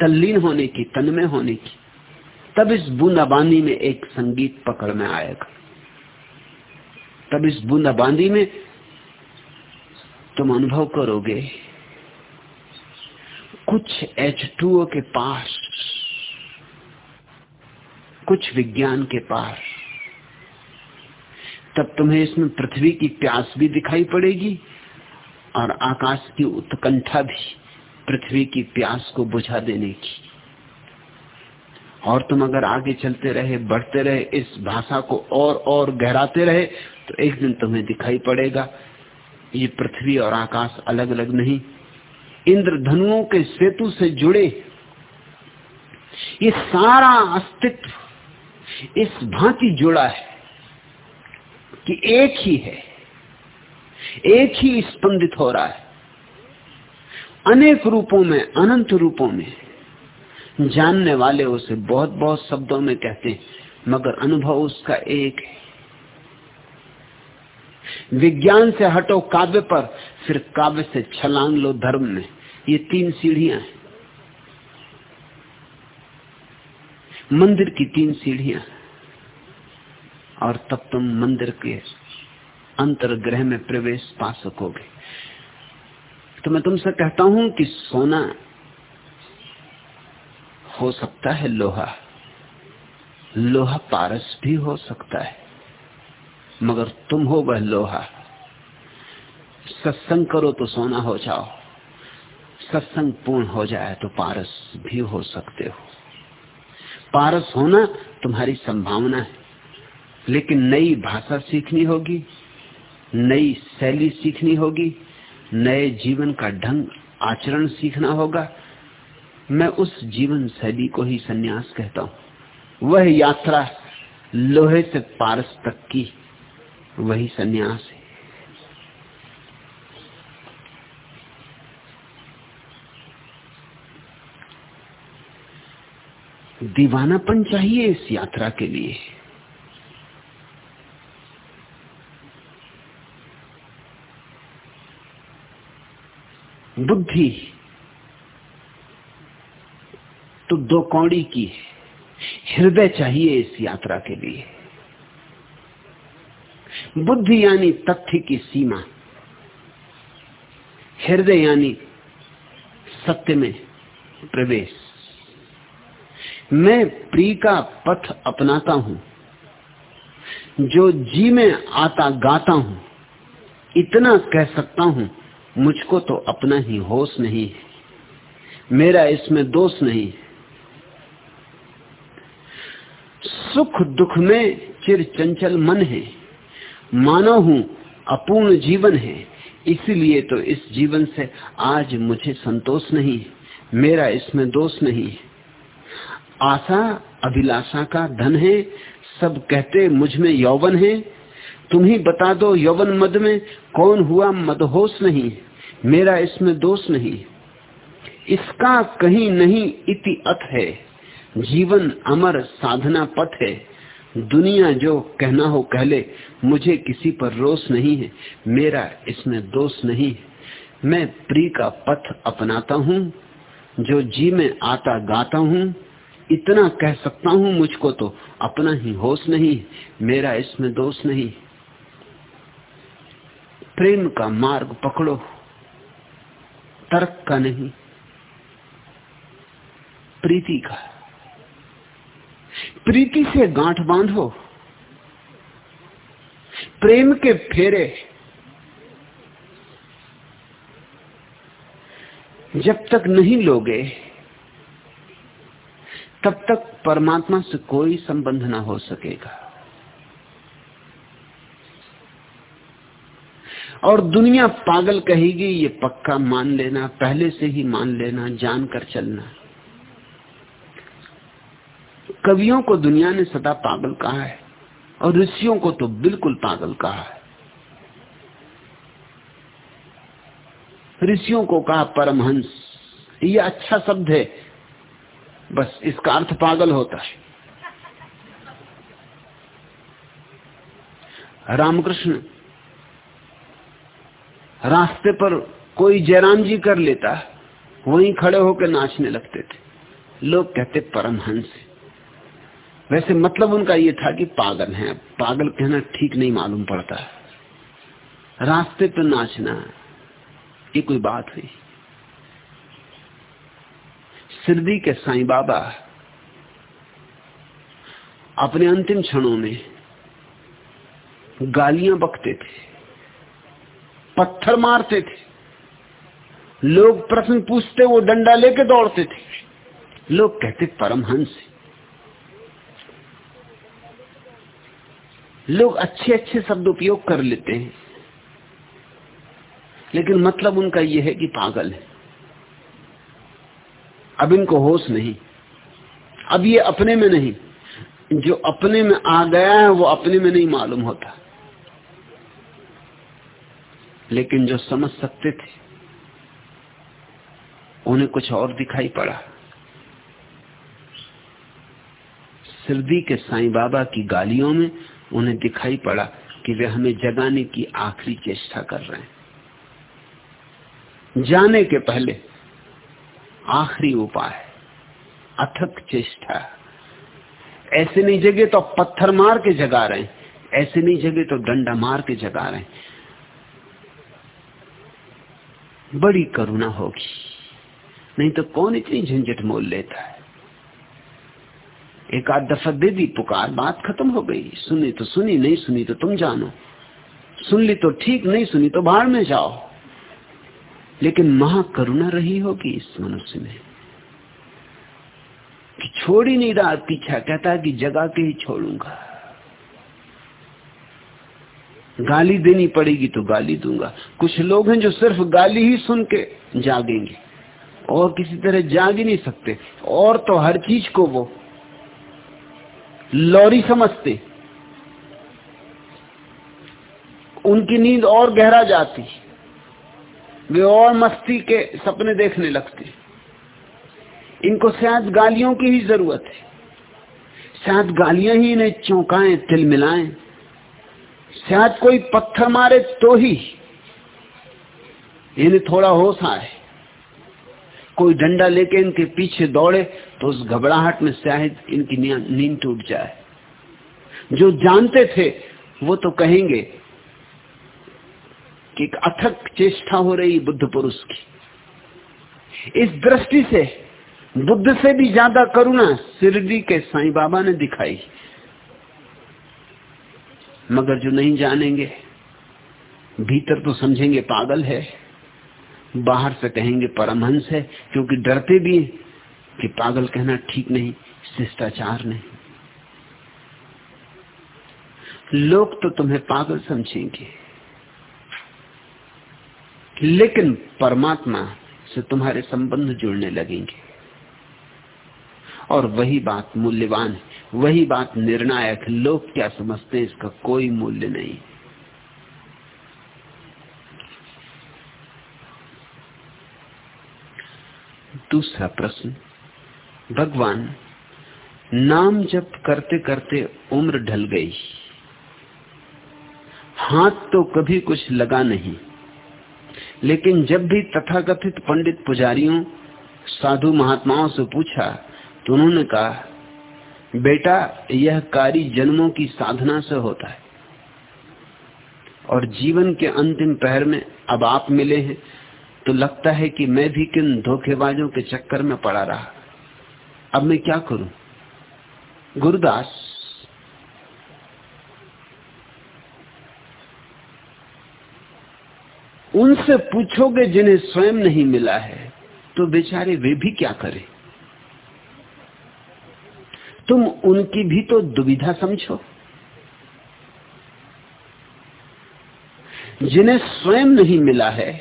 तल्लीन होने की, तन्मय होने की। तब इस बूंदाबांदी में एक संगीत पकड़ में आएगा। तब इस बूंदाबांदी में तुम अनुभव करोगे, कुछ एच टू के पास, कुछ विज्ञान के पार तब तुम्हें इसमें पृथ्वी की प्यास भी दिखाई पड़ेगी। और आकाश की उत्कंठा भी पृथ्वी की प्यास को बुझा देने की। और तुम अगर आगे चलते रहे, बढ़ते रहे, इस भाषा को और और गहराते रहे तो एक दिन तुम्हें दिखाई पड़ेगा, ये पृथ्वी और आकाश अलग अलग नहीं। इंद्रधनुओं के सेतु से जुड़े ये सारा अस्तित्व, इस भांति जुड़ा है कि एक ही है। एक ही स्पंदित हो रहा है। अनेक रूपों में, अनंत रूपों में। जानने वाले उसे बहुत बहुत शब्दों में कहते हैं, मगर अनुभव उसका एक है। विज्ञान से हटो काव्य पर, फिर काव्य से छलांग लो धर्म में। ये तीन सीढ़ियाँ हैं। मंदिर की तीन सीढ़ियाँ। और तब तुम मंदिर के अंतर्ग्रह में प्रवेश पा सकोगे। तो मैं तुमसे कहता हूँ कि सोना हो सकता है, लोहा। लोहा पारस भी हो सकता है, मगर तुम हो वह लोहा। सत्संग करो तो सोना हो जाओ, सत्संग पूर्ण हो जाए तो पारस भी हो सकते हो। पारस होना तुम्हारी संभावना है, लेकिन नई भाषा सीखनी होगी नई शैली सीखनी होगी, नए जीवन का ढंग आचरण सीखना होगा। मैं उस जीवन शैली को ही सन्यास कहता हूँ। वह यात्रा लोहे से पारस तक की वही सन्यास है। दीवानापन चाहिए इस यात्रा के लिए। बुद्धि तो दो कौड़ी की हृदय चाहिए इस यात्रा के लिए। बुद्धि यानी तथ्य की सीमा। हृदय यानी सत्य में प्रवेश। मैं प्री का पथ अपनाता हूँ। जो जी में आता गाता हूँ। इतना कह सकता हूँ मुझको तो अपना ही होश नहीं मेरा इसमें दोष नहीं सुख दुख में चिर चंचल मन है। मानव हूँ अपूर्ण जीवन है। इसलिए तो इस जीवन से आज मुझे संतोष नहीं मेरा इसमें दोष नहीं आशा अभिलाषा का धन है। सब कहते मुझमें यौवन है। तुम ही बता दो यौवन मद में कौन हुआ मदहोश नहीं, मेरा इसमें दोष नहीं। इसका कहीं नहीं इति अथ है। जीवन अमर साधना पथ है। दुनिया जो कहना हो कहले मुझे किसी पर रोष नहीं है, मेरा इसमें दोष नहीं। है मैं प्री का पथ अपनाता हूँ, जो जी में आता गाता हूँ। इतना कह सकता हूँ मुझको तो अपना ही होश नहीं, मेरा इसमें दोष नहीं। प्रेम का मार्ग पकड़ो। तर्क का नहीं, प्रीति का। प्रीति से गांठ बांधो। प्रेम के फेरे। जब तक नहीं लोगे, तब तक परमात्मा से कोई संबंध ना हो सकेगा। और दुनिया पागल कहेगी, ये पक्का मान लेना, पहले से ही मान लेना, जानकर चलना। कवियों को दुनिया ने सदा पागल कहा है और ऋषियों को तो बिल्कुल पागल कहा है। ऋषियों को कहा, परमहंस, ये अच्छा शब्द है, बस इसका अर्थ पागल होता है। रामकृष्ण रास्ते पर कोई जयराम जी कर लेता, वहीं खड़े होकर नाचने लगते थे। लोग कहते, परमहंस। वैसे मतलब उनका ये था कि पागल है। पागल कहना ठीक नहीं मालूम पड़ता। रास्ते पर नाचना, ये कोई बात हुई सिरदी के साईं बाबा, अपने अंतिम क्षणों में गालियाँ बकते थे। पत्थर मारते थे। लोग प्रश्न पूछते, वो डंडा लेके दौड़ते थे। लोग कहते, परमहंस लोग अच्छे अच्छे शब्द उपयोग कर लेते हैं। लेकिन मतलब उनका यह है कि पागल है। अब इनको होश नहीं। अब ये अपने में नहीं। जो अपने में आ गया है, वो अपने में नहीं मालूम होता। लेकिन जो समझ सकते थे, उन्हें कुछ और दिखाई पड़ा। सिरदी के साईं बाबा की गालियों में उन्हें दिखाई पड़ा कि वे हमें जगाने की आखिरी चेष्टा कर रहे हैं। जाने के पहले आखिरी उपाय, अथक चेष्टा। ऐसे नहीं जगे तो पत्थर मार के जगा रहे हैं, ऐसे नहीं जगे तो डंडा मार के जगा रहे बड़ी करुणा होगी। नहीं तो कौन इतनी झंझट मोल लेता है? एक आध दफ़ा दे दी, पुकार, बात खत्म हो गई। सुनी तो सुनी, नहीं सुनी तो तुम जानो। सुन ली तो ठीक, नहीं सुनी तो बाहर में जाओ। लेकिन महाकरुणा रही होगी इस मनुष्य में। कि छोड़ ही नहीं रहा पीछा कहता है कि जगा के ही छोड़ूँगा। गाली देनी पड़ेगी तो गाली दूँगा। कुछ लोग हैं जो सिर्फ़ गाली ही सुन के जागेंगे। और किसी तरह जाग ही नहीं सकते। और तो हर चीज़ को वो लौरी समझते। उनकी नींद और गहरा जाती। वे और मस्ती के सपने देखने लगते। इनको शायद गालियों की ही ज़रूरत है। शायद गालियाँ ही इन्हें चौंकाएँ तिल मिलाएँ शायद कोई पत्थर मारे तो ही इन्हें थोड़ा होश आए। कोई डंडा लेके इनके पीछे दौड़े तो उस घबराहट में शायद इनकी नींद टूट जाए। जो जानते थे, वो तो कहेंगे कि एक अथक चेष्टा हो रही बुद्ध पुरुष की। इस दृष्टि से बुद्ध से भी ज़्यादा करुणा शिरडी के साईं बाबा ने दिखाई। मगर जो नहीं जानेंगे, भीतर तो समझेंगे पागल है, बाहर से कहेंगे परमहंस है, क्योंकि डरते भी कि पागल कहना ठीक नहीं, शिष्टाचार नहीं। लोग तो तुम्हें पागल समझेंगे, लेकिन परमात्मा से तुम्हारे संबंध जुड़ने लगेंगे। और वही बात मूल्यवान है वही बात निर्णायक लोग क्या समझते हैं, इसका कोई मूल्य नहीं। दूसरा प्रश्न, भगवान नाम जप करते करते उम्र ढल गई। हाथ तो कभी कुछ लगा नहीं, लेकिन जब भी तथाकथित पंडित पुजारियों, साधु महात्माओं से पूछा तो उन्होंने कहा बेटा, यह कार्य जन्मों की साधना से होता है। और जीवन के अंतिम पहर में अब आप मिले हैं तो लगता है कि मैं भी किन धोखेबाजों के चक्कर में पड़ा रहा। अब मैं क्या करूँ? गुरुदास। उनसे पूछोगे जिन्हें स्वयं नहीं मिला है तो बेचारे वे भी क्या करें? तुम उनकी भी तो दुविधा समझो। जिन्हें स्वयं नहीं मिला है,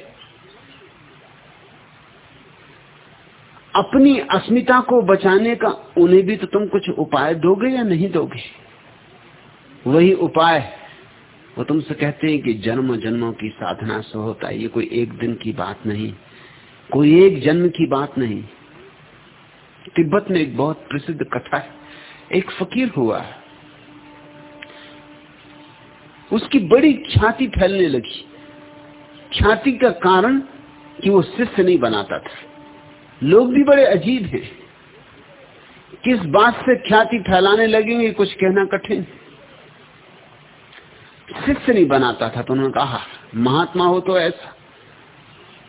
अपनी अस्मिता को बचाने का उन्हें भी तो तुम कुछ उपाय दोगे या नहीं दोगे? वही उपाय, वो तुमसे कहते हैं कि जन्म जन्मों की साधना से होता है। ये कोई एक दिन की बात नहीं, कोई एक जन्म की बात नहीं। तिब्बत में एक बहुत प्रसिद्ध कथा है। एक फकीर हुआ। उसकी बड़ी ख्याति फैलने लगी। ख्याति का कारण कि वो शिष्य नहीं बनाता था। लोग भी बड़े अजीब हैं। किस बात से ख्याति फैलाने लगेंगे, कुछ कहना कठिन शिष्य नहीं बनाता था तो उन्होंने कहा, महात्मा हो तो ऐसा।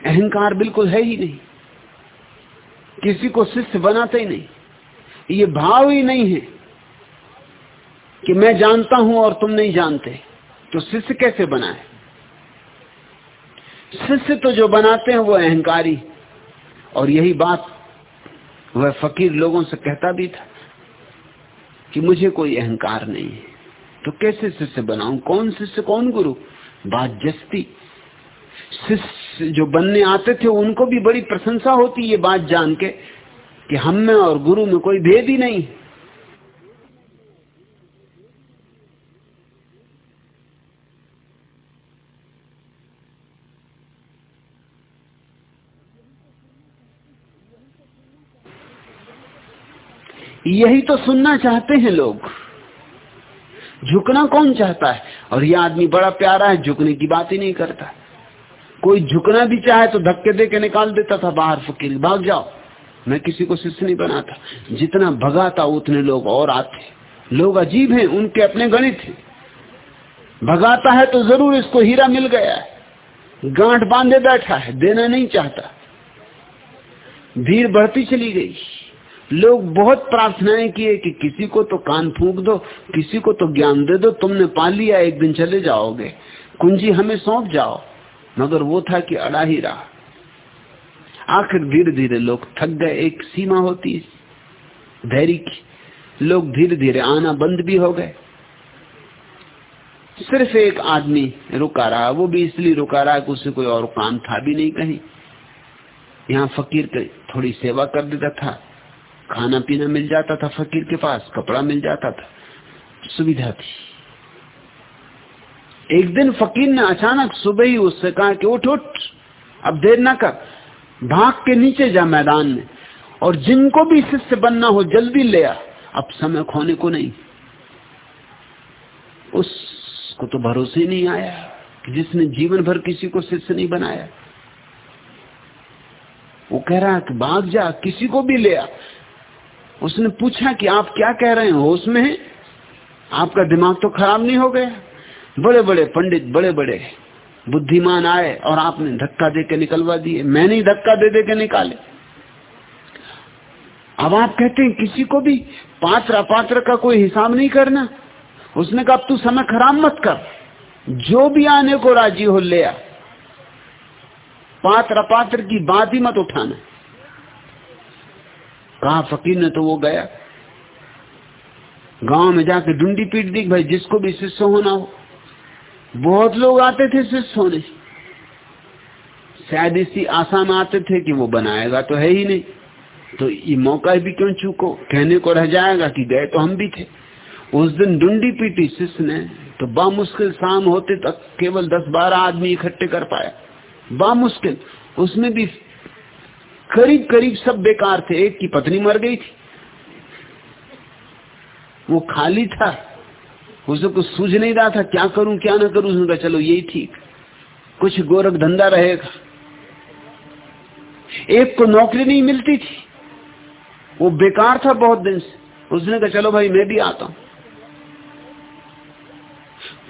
अहंकार बिल्कुल है ही नहीं। किसी को शिष्य बनाते ही नहीं। ये भाव ही नहीं है कि मैं जानता हूँ और तुम नहीं जानते। तो शिष्य कैसे बनाए? शिष्य तो जो बनाते हैं वो अहंकारी। और यही बात वह फकीर लोगों से कहता भी था कि मुझे कोई अहंकार नहीं है। तो कैसे शिष्य बनाऊँ? कौन शिष्य, कौन गुरु? बात जस्ती शिष्य जो बनने आते थे उनको भी बड़ी प्रशंसा होती, ये बात जान के कि हम में और गुरु में कोई भेद ही नहीं। यही तो सुनना चाहते हैं लोग। झुकना कौन चाहता है? और यह आदमी बड़ा प्यारा है, झुकने की बात ही नहीं करता। कोई झुकना भी चाहे तो धक्के दे के निकाल देता था बाहर फकीर, भाग जाओ। मैं किसी को शिष्य नहीं बनाता। जितना भगाता उतने लोग और आते लोग अजीब हैं, उनके अपने गणित हैं। भगाता है तो ज़रूर इसको हीरा मिल गया है। गांठ बांधे बैठा है, देना नहीं चाहता। भीड़ बढ़ती चली गई। लोग बहुत प्रार्थनाएँ किए कि किसी को तो कान फूक दो, किसी को तो ज्ञान दे दो, तुमने पा लिया, एक दिन चले जाओगे। कुंजी हमें सौंप जाओ। मगर वो था कि अड़ा ही रहा। आखिर धीरे धीरे लोग थक गए, एक सीमा होती है धैर्य की। लोग धीरे धीरे आना बंद भी हो गए। सिर्फ़ एक आदमी रुका रहा, वो भी इसलिए रुका रहा कि उसे कोई और काम था भी नहीं कहीं। यहाँ फकीर के थोड़ी सेवा कर देता था, खाना पीना मिल जाता था फकीर के पास, कपड़ा मिल जाता था, सुविधा थी। एक दिन फकीर ने अचानक सुबह ही उससे कहा कि उठ उठ, अब देर ना कर। भाग के नीचे जा मैदान में। और जिनको भी शिष्य बनना हो, जल्दी ले आ। अब समय खोने को नहीं। उसको तो भरोसे नहीं आया कि जिसने जीवन भर किसी को शिष्य नहीं बनाया। वो कह रहा है कि भाग जा, किसी को भी ले आ। उसने पूछा कि आप क्या कह रहे हैं, होश में है? आपका दिमाग तो खराब नहीं हो गया? बड़े बड़े पंडित बड़े बड़े बुद्धिमान आए और आपने धक्का दे के निकलवा दिए। मैंने ही धक्का दे दे के निकाले। अब आप कहते हैं, किसी को भी पात्र अपात्र का कोई हिसाब नहीं करना। उसने कहा तू समय खराब मत कर। जो भी आने को राज़ी हो ले पात्र अपात्र की बात ही मत उठाना। कहा, फकीर ने तो वो गया। गाँव में जाके डुंडी पीट दी भाई जिसको भी शिष्य होना हो। बहुत लोग आते थे शिष्य होने शायद इसी में आते थे कि वो बनाएगा तो है ही नहीं। तो ये मौका भी क्यों चूको? कहने को रह जाएगा कि गए तो हम भी थे। उस दिन डुंडी पीटी शिष्य ने तो बामुश्किल शाम होते तक केवल दस बारह आदमी इकट्ठे कर पाया बामुश्किल, उसमें भी करीब करीब सब बेकार थे, एक की पत्नी मर गई थी। वो खाली था। उसे कुछ सूझ नहीं रहा था, क्या करूँ, क्या ना करूँ, उसने कहा, चलो, यही ठीक। कुछ गोरख धंधा रहेगा। एक को नौकरी नहीं मिलती थी। वो बेकार था बहुत दिन से। उसने कहा, चलो भाई, मैं भी आता हूँ।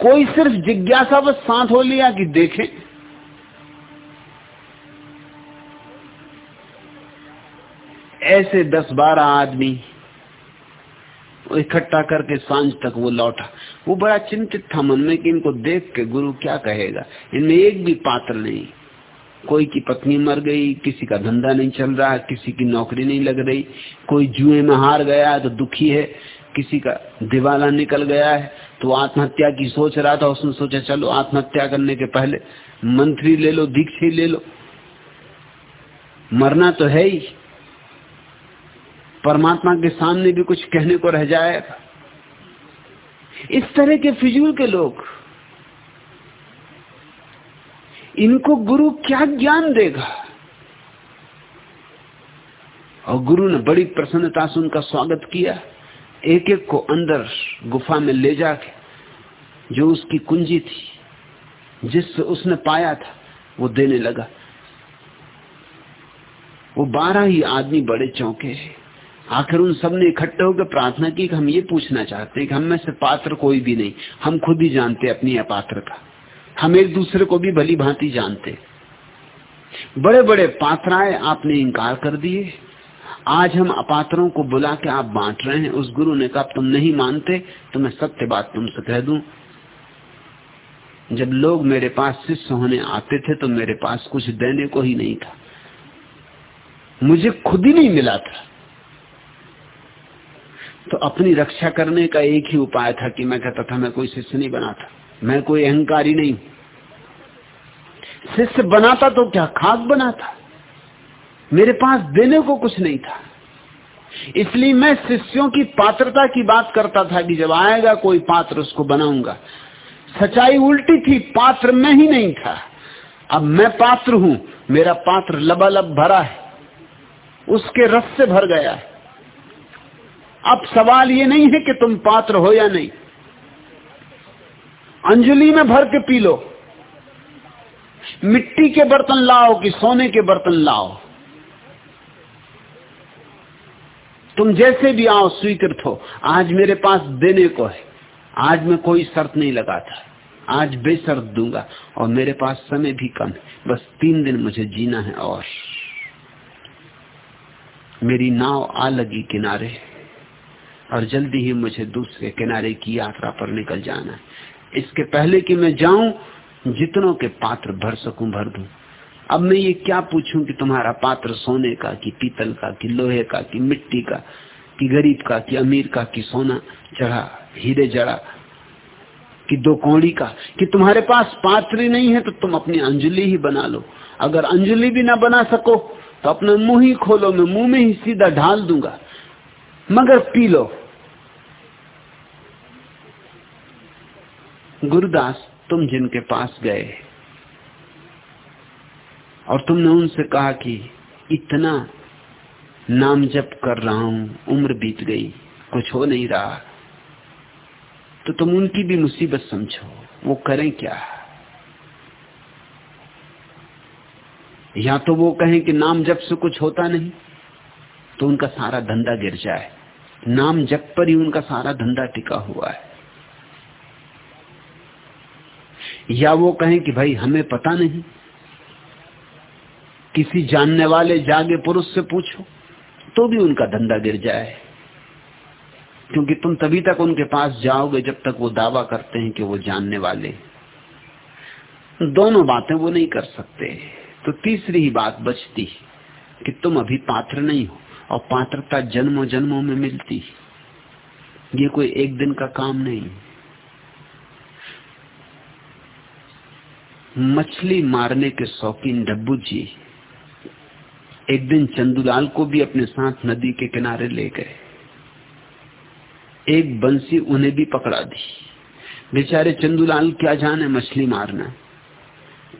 कोई सिर्फ़ जिज्ञासा बस साथ हो लिया कि देखें। ऐसे दस बारह आदमी इकट्ठा करके साँझ तक वो लौटा। वो बड़ा चिंतित था मन में कि इनको देख के गुरु क्या कहेगा। इनमें एक भी पात्र नहीं। कोई की पत्नी मर गई, किसी का धंधा नहीं चल रहा, किसी की नौकरी नहीं लग रही, कोई जुए में हार गया है तो दुखी है, किसी का दिवाला निकल गया है तो आत्महत्या की सोच रहा था, उसने सोचा, चलो, आत्महत्या करने के पहले मंत्री ले लो दीक्षा ले लो। मरना तो है ही। परमात्मा के सामने भी कुछ कहने को रह जाएगा इस तरह के फिजूल के लोग, इनको गुरु क्या ज्ञान देगा? और गुरु ने बड़ी प्रसन्नता से उनका स्वागत किया। एक एक को अंदर गुफा में ले जाके, जो उसकी कुंजी थी, जिससे उसने पाया था, वो देने लगा। वो बारह ही आदमी बड़े चौंके हैं। आखिर उन सबने इकट्ठे होकर प्रार्थना की कि हम ये पूछना चाहते हैं कि हम में से पात्र कोई भी नहीं। हम खुद ही जानते अपनी अपात्रता। हम एक दूसरे को भी भली भांति जानते बड़े बड़े पात्राएँ आपने इंकार कर दिए। आज हम अपात्रों को बुला के आप बांट रहे हैं। उस गुरु ने कहा, तुम नहीं मानते तो मैं सत्य बात तुमसे कह दू। जब लोग मेरे पास शिष्य होने आते थे तो मेरे पास कुछ देने को ही नहीं था। मुझे खुद ही नहीं मिला था। तो अपनी रक्षा करने का एक ही उपाय था कि मैं कहता था, मैं कोई शिष्य नहीं बनाता, मैं कोई अहंकारी नहीं। शिष्य बनाता तो क्या? खाक बनाता। मेरे पास देने को कुछ नहीं था। इसलिए मैं शिष्यों की पात्रता की बात करता था कि जब आएगा कोई पात्र, उसको बनाऊँगा। सच्चाई उल्टी थी, पात्र में ही नहीं था। अब मैं पात्र हूँ, मेरा पात्र लबालब भरा है, उसके रस से भर गया है। अब सवाल ये नहीं है कि तुम पात्र हो या नहीं। अंजलि में भर के पी लो। मिट्टी के बर्तन लाओ कि सोने के बर्तन लाओ। तुम जैसे भी आओ, स्वीकृत हो। आज मेरे पास देने को है। आज मैं कोई शर्त नहीं लगाता। आज बेसर्त दूँगा। और मेरे पास समय भी कम है। बस तीन दिन मुझे जीना है और मेरी नाव आ लगी किनारे। और जल्दी ही मुझे दूसरे किनारे की यात्रा पर निकल जाना है। इसके पहले कि मैं जाऊँ, जितनों के पात्र भर सकूँ, भर दूँ। अब मैं ये क्या पूछूँ कि तुम्हारा पात्र सोने का, कि पीतल का, कि लोहे का, कि मिट्टी का, कि गरीब का, कि अमीर का, कि सोना चढ़ा, हीरे जड़ा, कि दो कौड़ी का, कि तुम्हारे पास पात्र ही नहीं है तो तुम अपनी अंजलि ही बना लो। अगर अंजलि भी ना बना सको तो अपना मुँह ही खोलो, मैं मुँह में ही सीधा ढाल दूँगा। मगर पी लो। गुरुदास, तुम जिनके पास गए, और तुमने उनसे कहा कि इतना नाम जप कर रहा हूँ, उम्र बीत गई, कुछ हो नहीं रहा तो तुम उनकी भी मुसीबत समझो, वो करें क्या? या तो वो कहें कि नाम जप से कुछ होता नहीं? तो उनका सारा धंधा गिर जाए। नाम जप पर ही उनका सारा धंधा टिका हुआ है। या वो कहें कि भाई, हमें पता नहीं। किसी जानने वाले जागे पुरुष से पूछो तो भी उनका धंधा गिर जाए। क्योंकि तुम तभी तक उनके पास जाओगे जब तक वो दावा करते हैं कि वो जानने वाले दोनों बातें वो नहीं कर सकते। तो तीसरी ही बात बचती कि तुम अभी पात्र नहीं हो। और पात्रता जन्मों जन्मों में मिलती। ये कोई एक दिन का काम नहीं। मछली मारने के शौकीन डब्बू जी, एक दिन चंदूलाल को भी अपने साथ नदी के किनारे ले गए। एक बंसी उन्हें भी पकड़ा दी। बेचारे चंदूलाल क्या जाने मछली मारना।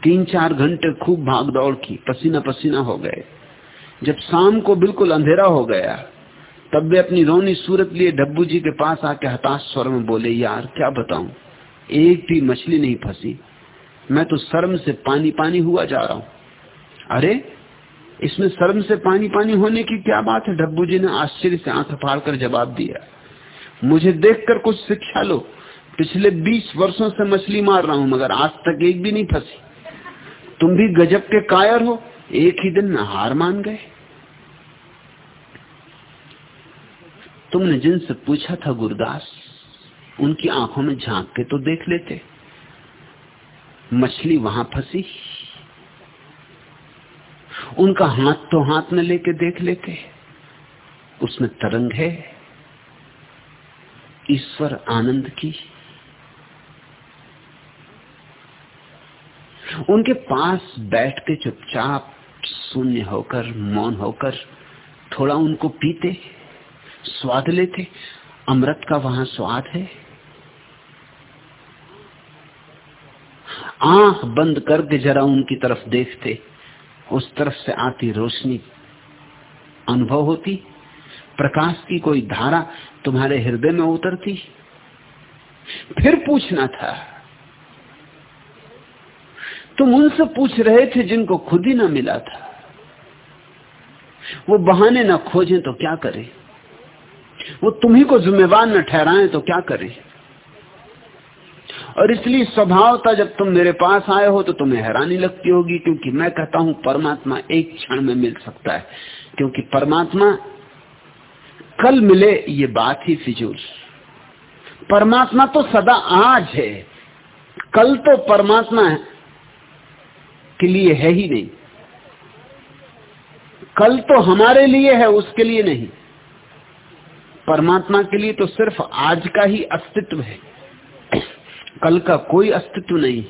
तीन चार घंटे खूब भाग दौड़ की पसीना पसीना हो गए। जब शाम को बिल्कुल अंधेरा हो गया, तब वे अपनी रोनी सूरत लिए डब्बू जी के पास आके हताश स्वर में बोले, यार, क्या बताऊँ? एक भी मछली नहीं फंसी। मैं तो शर्म से पानी पानी हुआ जा रहा हूँ। अरे, इसमें शर्म से पानी पानी होने की क्या बात है? डब्बू जी ने आश्चर्य से आँख फाड़ कर जवाब दिया, मुझे देखकर कुछ शिक्षा लो। पिछले बीस वर्षों से मछली मार रहा हूँ, मगर आज तक एक भी नहीं फंसी। तुम भी गजब के कायर हो। एक ही दिन में हार मान गए। तुमने जिनसे पूछा था गुरुदास, उनकी आँखों में झाँक के तो देख लेते। मछली वहाँ फंसी। उनका हाथ तो हाथ में लेके देख लेते। उसमें तरंग है, ईश्वर आनंद की। उनके पास बैठ के चुपचाप शून्य होकर, मौन होकर थोड़ा उनको पीते, स्वाद लेते। अमृत का वहाँ स्वाद है। आँख बंद करके जरा उनकी तरफ़ देखते। उस तरफ़ से आती रोशनी। अनुभव होती। प्रकाश की कोई धारा तुम्हारे हृदय में उतरती। फिर पूछना था तुम उनसे पूछ रहे थे जिनको खुद ही ना मिला था। वो बहाने ना खोजें तो क्या करें? वो तुम्ही को जिम्मेवार न ठहराएँ तो क्या करें? और इसलिए स्वभाव था जब तुम मेरे पास आए हो तो तुम्हें हैरानी लगती होगी, क्योंकि मैं कहता हूँ, परमात्मा एक क्षण में मिल सकता है। क्योंकि परमात्मा, कल मिले ये बात ही फिजूल। परमात्मा तो सदा आज है। कल तो परमात्मा के लिए है ही नहीं। कल तो हमारे लिए है, उसके लिए नहीं। परमात्मा के लिए तो सिर्फ़ आज का ही अस्तित्व है। कल का कोई अस्तित्व नहीं।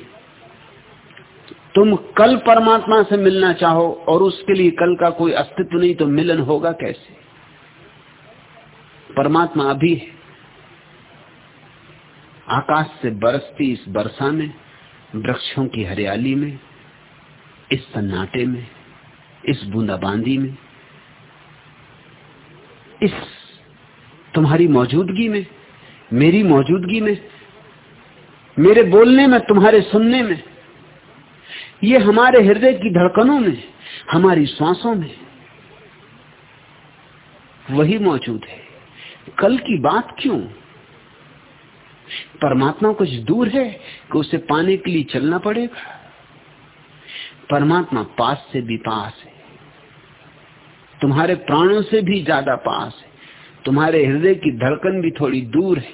तुम कल परमात्मा से मिलना चाहो और उसके लिए कल का कोई अस्तित्व नहीं तो मिलन होगा कैसे? परमात्मा अभी है। आकाश से बरसती इस वर्षा में, वृक्षों की हरियाली में इस सन्नाटे में, इस बूंदाबांदी में, इस तुम्हारी मौजूदगी में, मेरी मौजूदगी में, मेरे बोलने में, तुम्हारे सुनने में, ये हमारे हृदय की धड़कनों में, हमारी श्वासों में, वही मौजूद है। कल की बात क्यों? परमात्मा कुछ दूर है कि उसे पाने के लिए चलना पड़ेगा। परमात्मा पास से भी पास है। तुम्हारे प्राणों से भी ज़्यादा पास है। तुम्हारे हृदय की धड़कन भी थोड़ी दूर है।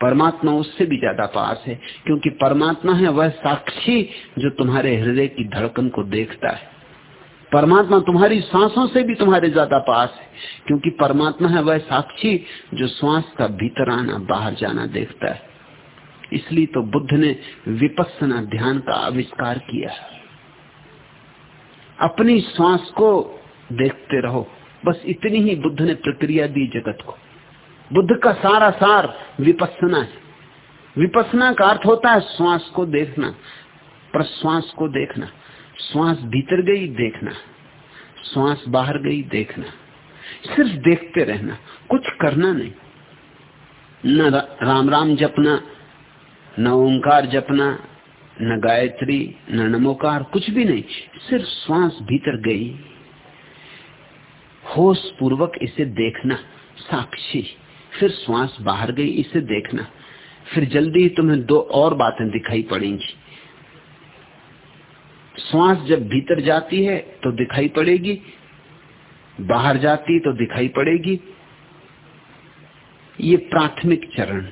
परमात्मा उससे भी ज़्यादा पास है, क्योंकि परमात्मा है वह साक्षी जो तुम्हारे हृदय की धड़कन को देखता है। परमात्मा तुम्हारी सांसों से भी तुम्हारे ज़्यादा पास है, क्योंकि परमात्मा है वह साक्षी जो श्वास का भीतर आना, बाहर जाना देखता है। इसलिए तो बुद्ध ने विपस्ना ध्यान का आविष्कार किया अपनी श्वास को देखते रहो। बस इतनी ही बुद्ध ने प्रक्रिया दी जगत को। बुद्ध का सारा सार विपसना है। विपसना का अर्थ होता है श्वास को देखना, पर श्वास को देखना। श्वास भीतर गई देखना, श्वास बाहर गई देखना। सिर्फ़ देखते रहना, कुछ करना नहीं। न राम राम जपना न ओंकार जपना, न गायत्री, न नमोकार, कुछ भी नहीं। सिर्फ़ श्वास भीतर गई। होश पूर्वक इसे देखना, साक्षी। फिर श्वास बाहर गई, इसे देखना। फिर जल्दी ही तुम्हें दो और बातें दिखाई पड़ेंगी। श्वास जब भीतर जाती है तो दिखाई पड़ेगी। बाहर जाती तो दिखाई पड़ेगी। ये प्राथमिक चरण।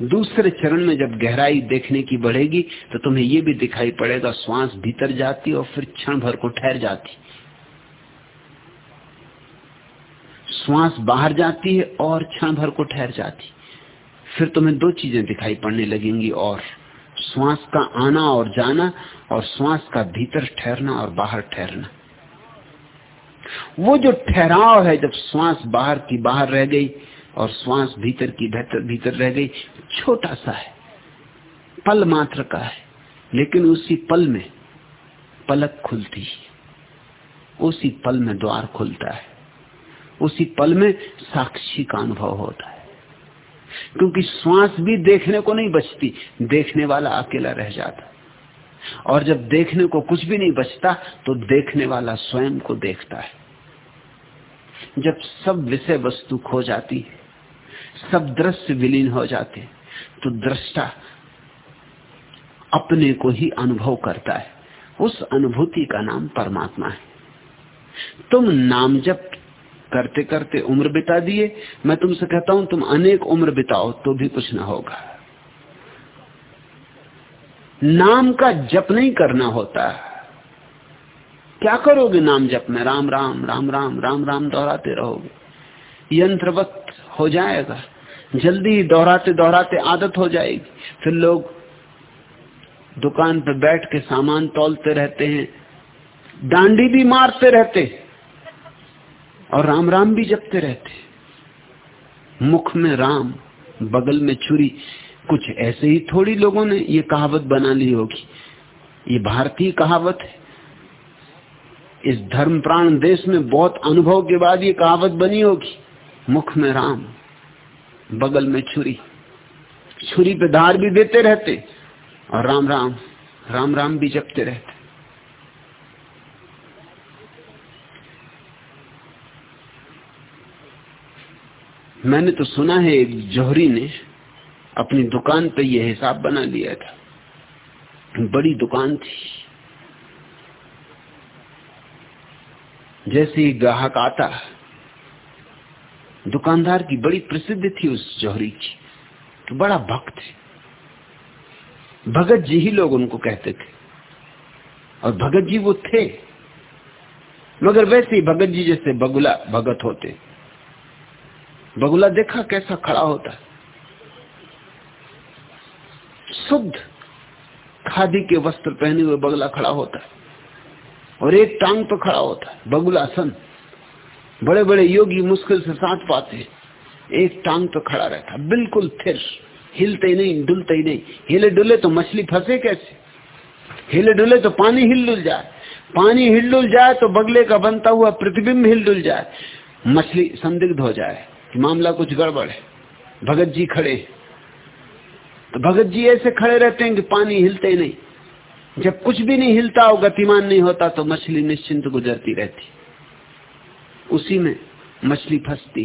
दूसरे चरण में जब गहराई देखने की बढ़ेगी तो तुम्हें ये भी दिखाई पड़ेगा, श्वास भीतर जाती और फिर क्षण भर को ठहर जाती। श्वास बाहर जाती है और क्षण भर को ठहर जाती। फिर तुम्हें दो चीज़ें दिखाई पड़ने लगेंगी, और श्वास का आना और जाना, और श्वास का भीतर ठहरना और बाहर ठहरना। वो जो ठहराव है, जब श्वास बाहर की बाहर रह गई और श्वास भीतर की भीतर भीतर रह गई, छोटा सा है, पल मात्र का है, लेकिन उसी पल में पलक खुलती है, उसी पल में द्वार खुलता है, उसी पल में साक्षी का अनुभव होता है। क्योंकि श्वास भी देखने को नहीं बचती, देखने वाला अकेला रह जाता। और जब देखने को कुछ भी नहीं बचता तो देखने वाला स्वयं को देखता है। जब सब विषय वस्तु खो जाती है सब दृश्य विलीन हो जाते तो दृष्टा अपने को ही अनुभव करता है। उस अनुभूति का नाम परमात्मा है। तुम नाम जब करते करते उम्र बिता दिए। मैं तुमसे कहता हूँ, तुम अनेक उम्र बिताओ तो भी कुछ ना होगा। नाम का जप नहीं करना होता। क्या करोगे नाम जप में? राम राम राम राम राम राम दोहराते रहोगे। यंत्रवत हो जाएगा। जल्दी दोहराते दोहराते आदत हो जाएगी। फिर लोग दुकान पर बैठ के सामान तोलते रहते हैं डांडी भी मारते रहते और राम राम भी जपते रहते मुख में राम, बगल में छुरी, कुछ ऐसे ही थोड़ी लोगों ने ये कहावत बना ली होगी। ये भारतीय कहावत है। इस धर्म प्राण देश में बहुत अनुभव के बाद ये कहावत बनी होगी। मुख में राम, बगल में छुरी। छुरी पे धार भी देते रहते और राम राम राम राम भी जपते रहते। मैंने तो सुना है एक जौहरी ने अपनी दुकान पे यह हिसाब बना लिया था। बड़ी दुकान थी। जैसे ही ग्राहक आता दुकानदार की बड़ी प्रसिद्धि थी उस जौहरी की। तो बड़ा भक्त भगत जी ही लोग उनको कहते थे। और भगत जी वो थे। मगर वैसे ही भगत जी जैसे बगुला, भगत होते। बगुला देखा कैसा खड़ा होता। शुद्ध खादी के वस्त्र पहने हुए बगुला खड़ा होता। है और एक टांग पर खड़ा होता है बगुला सन बड़े बड़े योगी मुश्किल से साथ पाते एक टांग पर खड़ा रहता, बिल्कुल थिर। हिलते ही नहीं, डुलते ही नहीं। हिले डुले तो मछली फंसे कैसे? हिले डुले तो पानी हिल डुल जाए। पानी हिल डुल जाए तो बगले का बनता हुआ प्रतिबिंब हिल डुल जाए। मछली संदिग्ध हो जाए कि मामला कुछ गड़बड़ है। भगत जी खड़े तो भगत जी ऐसे खड़े रहते हैं कि पानी हिलते नहीं। जब कुछ भी नहीं हिलता और गतिमान नहीं होता तो मछली निश्चिंत गुजरती रहती। उसी में मछली फंसती।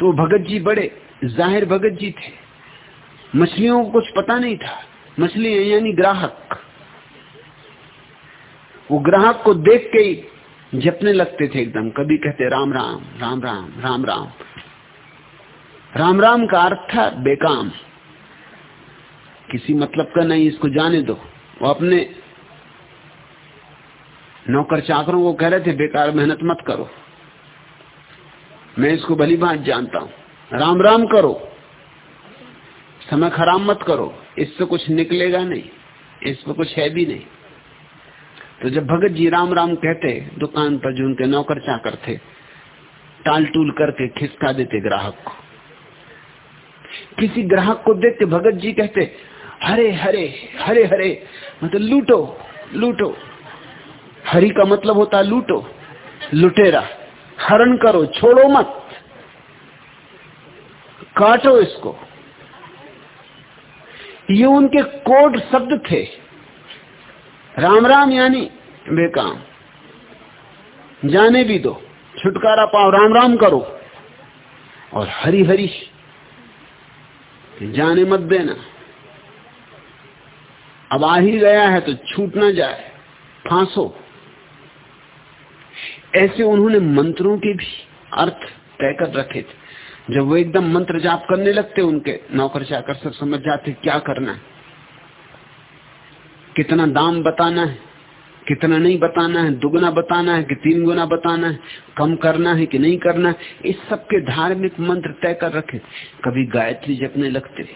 तो भगत जी बड़े, ज़ाहिर भगत जी थे। मछलियों को कुछ पता नहीं था। मछली यानी ग्राहक। वो ग्राहक को देख के ही जपने लगते थे एकदम। कभी कहते, राम राम राम राम राम राम। राम राम का अर्थ था बेकाम। किसी मतलब का नहीं, इसको जाने दो। वो अपने नौकर चाकरों को कह रहे थे, बेकार मेहनत मत करो। मैं इसको भली बात जानता हूँ। राम राम करो। समय खराब मत करो। इससे कुछ निकलेगा नहीं। इसमें कुछ है भी नहीं। तो जब भगत जी राम राम कहते, दुकान पर जो उनके नौकर चाकर थे टाल टूल करके खिसका देते ग्राहक को। किसी ग्राहक को देख के भगत जी कहते, हरे हरे हरे हरे मतलब लूटो लूटो। हरी का मतलब होता लूटो, लुटेरा। हरण करो, छोड़ो मत। काटो इसको। ये उनके कोड शब्द थे। राम राम यानी बेकाम। जाने भी दो। छुटकारा पाओ, राम राम करो। और हरी हरी, जाने मत देना। अब आ ही गया है तो छूट ना जाए। फांसो। ऐसे उन्होंने मंत्रों के भी अर्थ तय कर रखे थे। जब वो एकदम मंत्र जाप करने लगते उनके, नौकर चाकर सब समझ जाते क्या करना है। कितना दाम बताना है, कितना नहीं बताना है, दुगना बताना है कि तीन गुना बताना है, कम करना है कि नहीं करना है, इस सब के धार्मिक मंत्र तय कर रखे कभी गायत्री जपने लगते,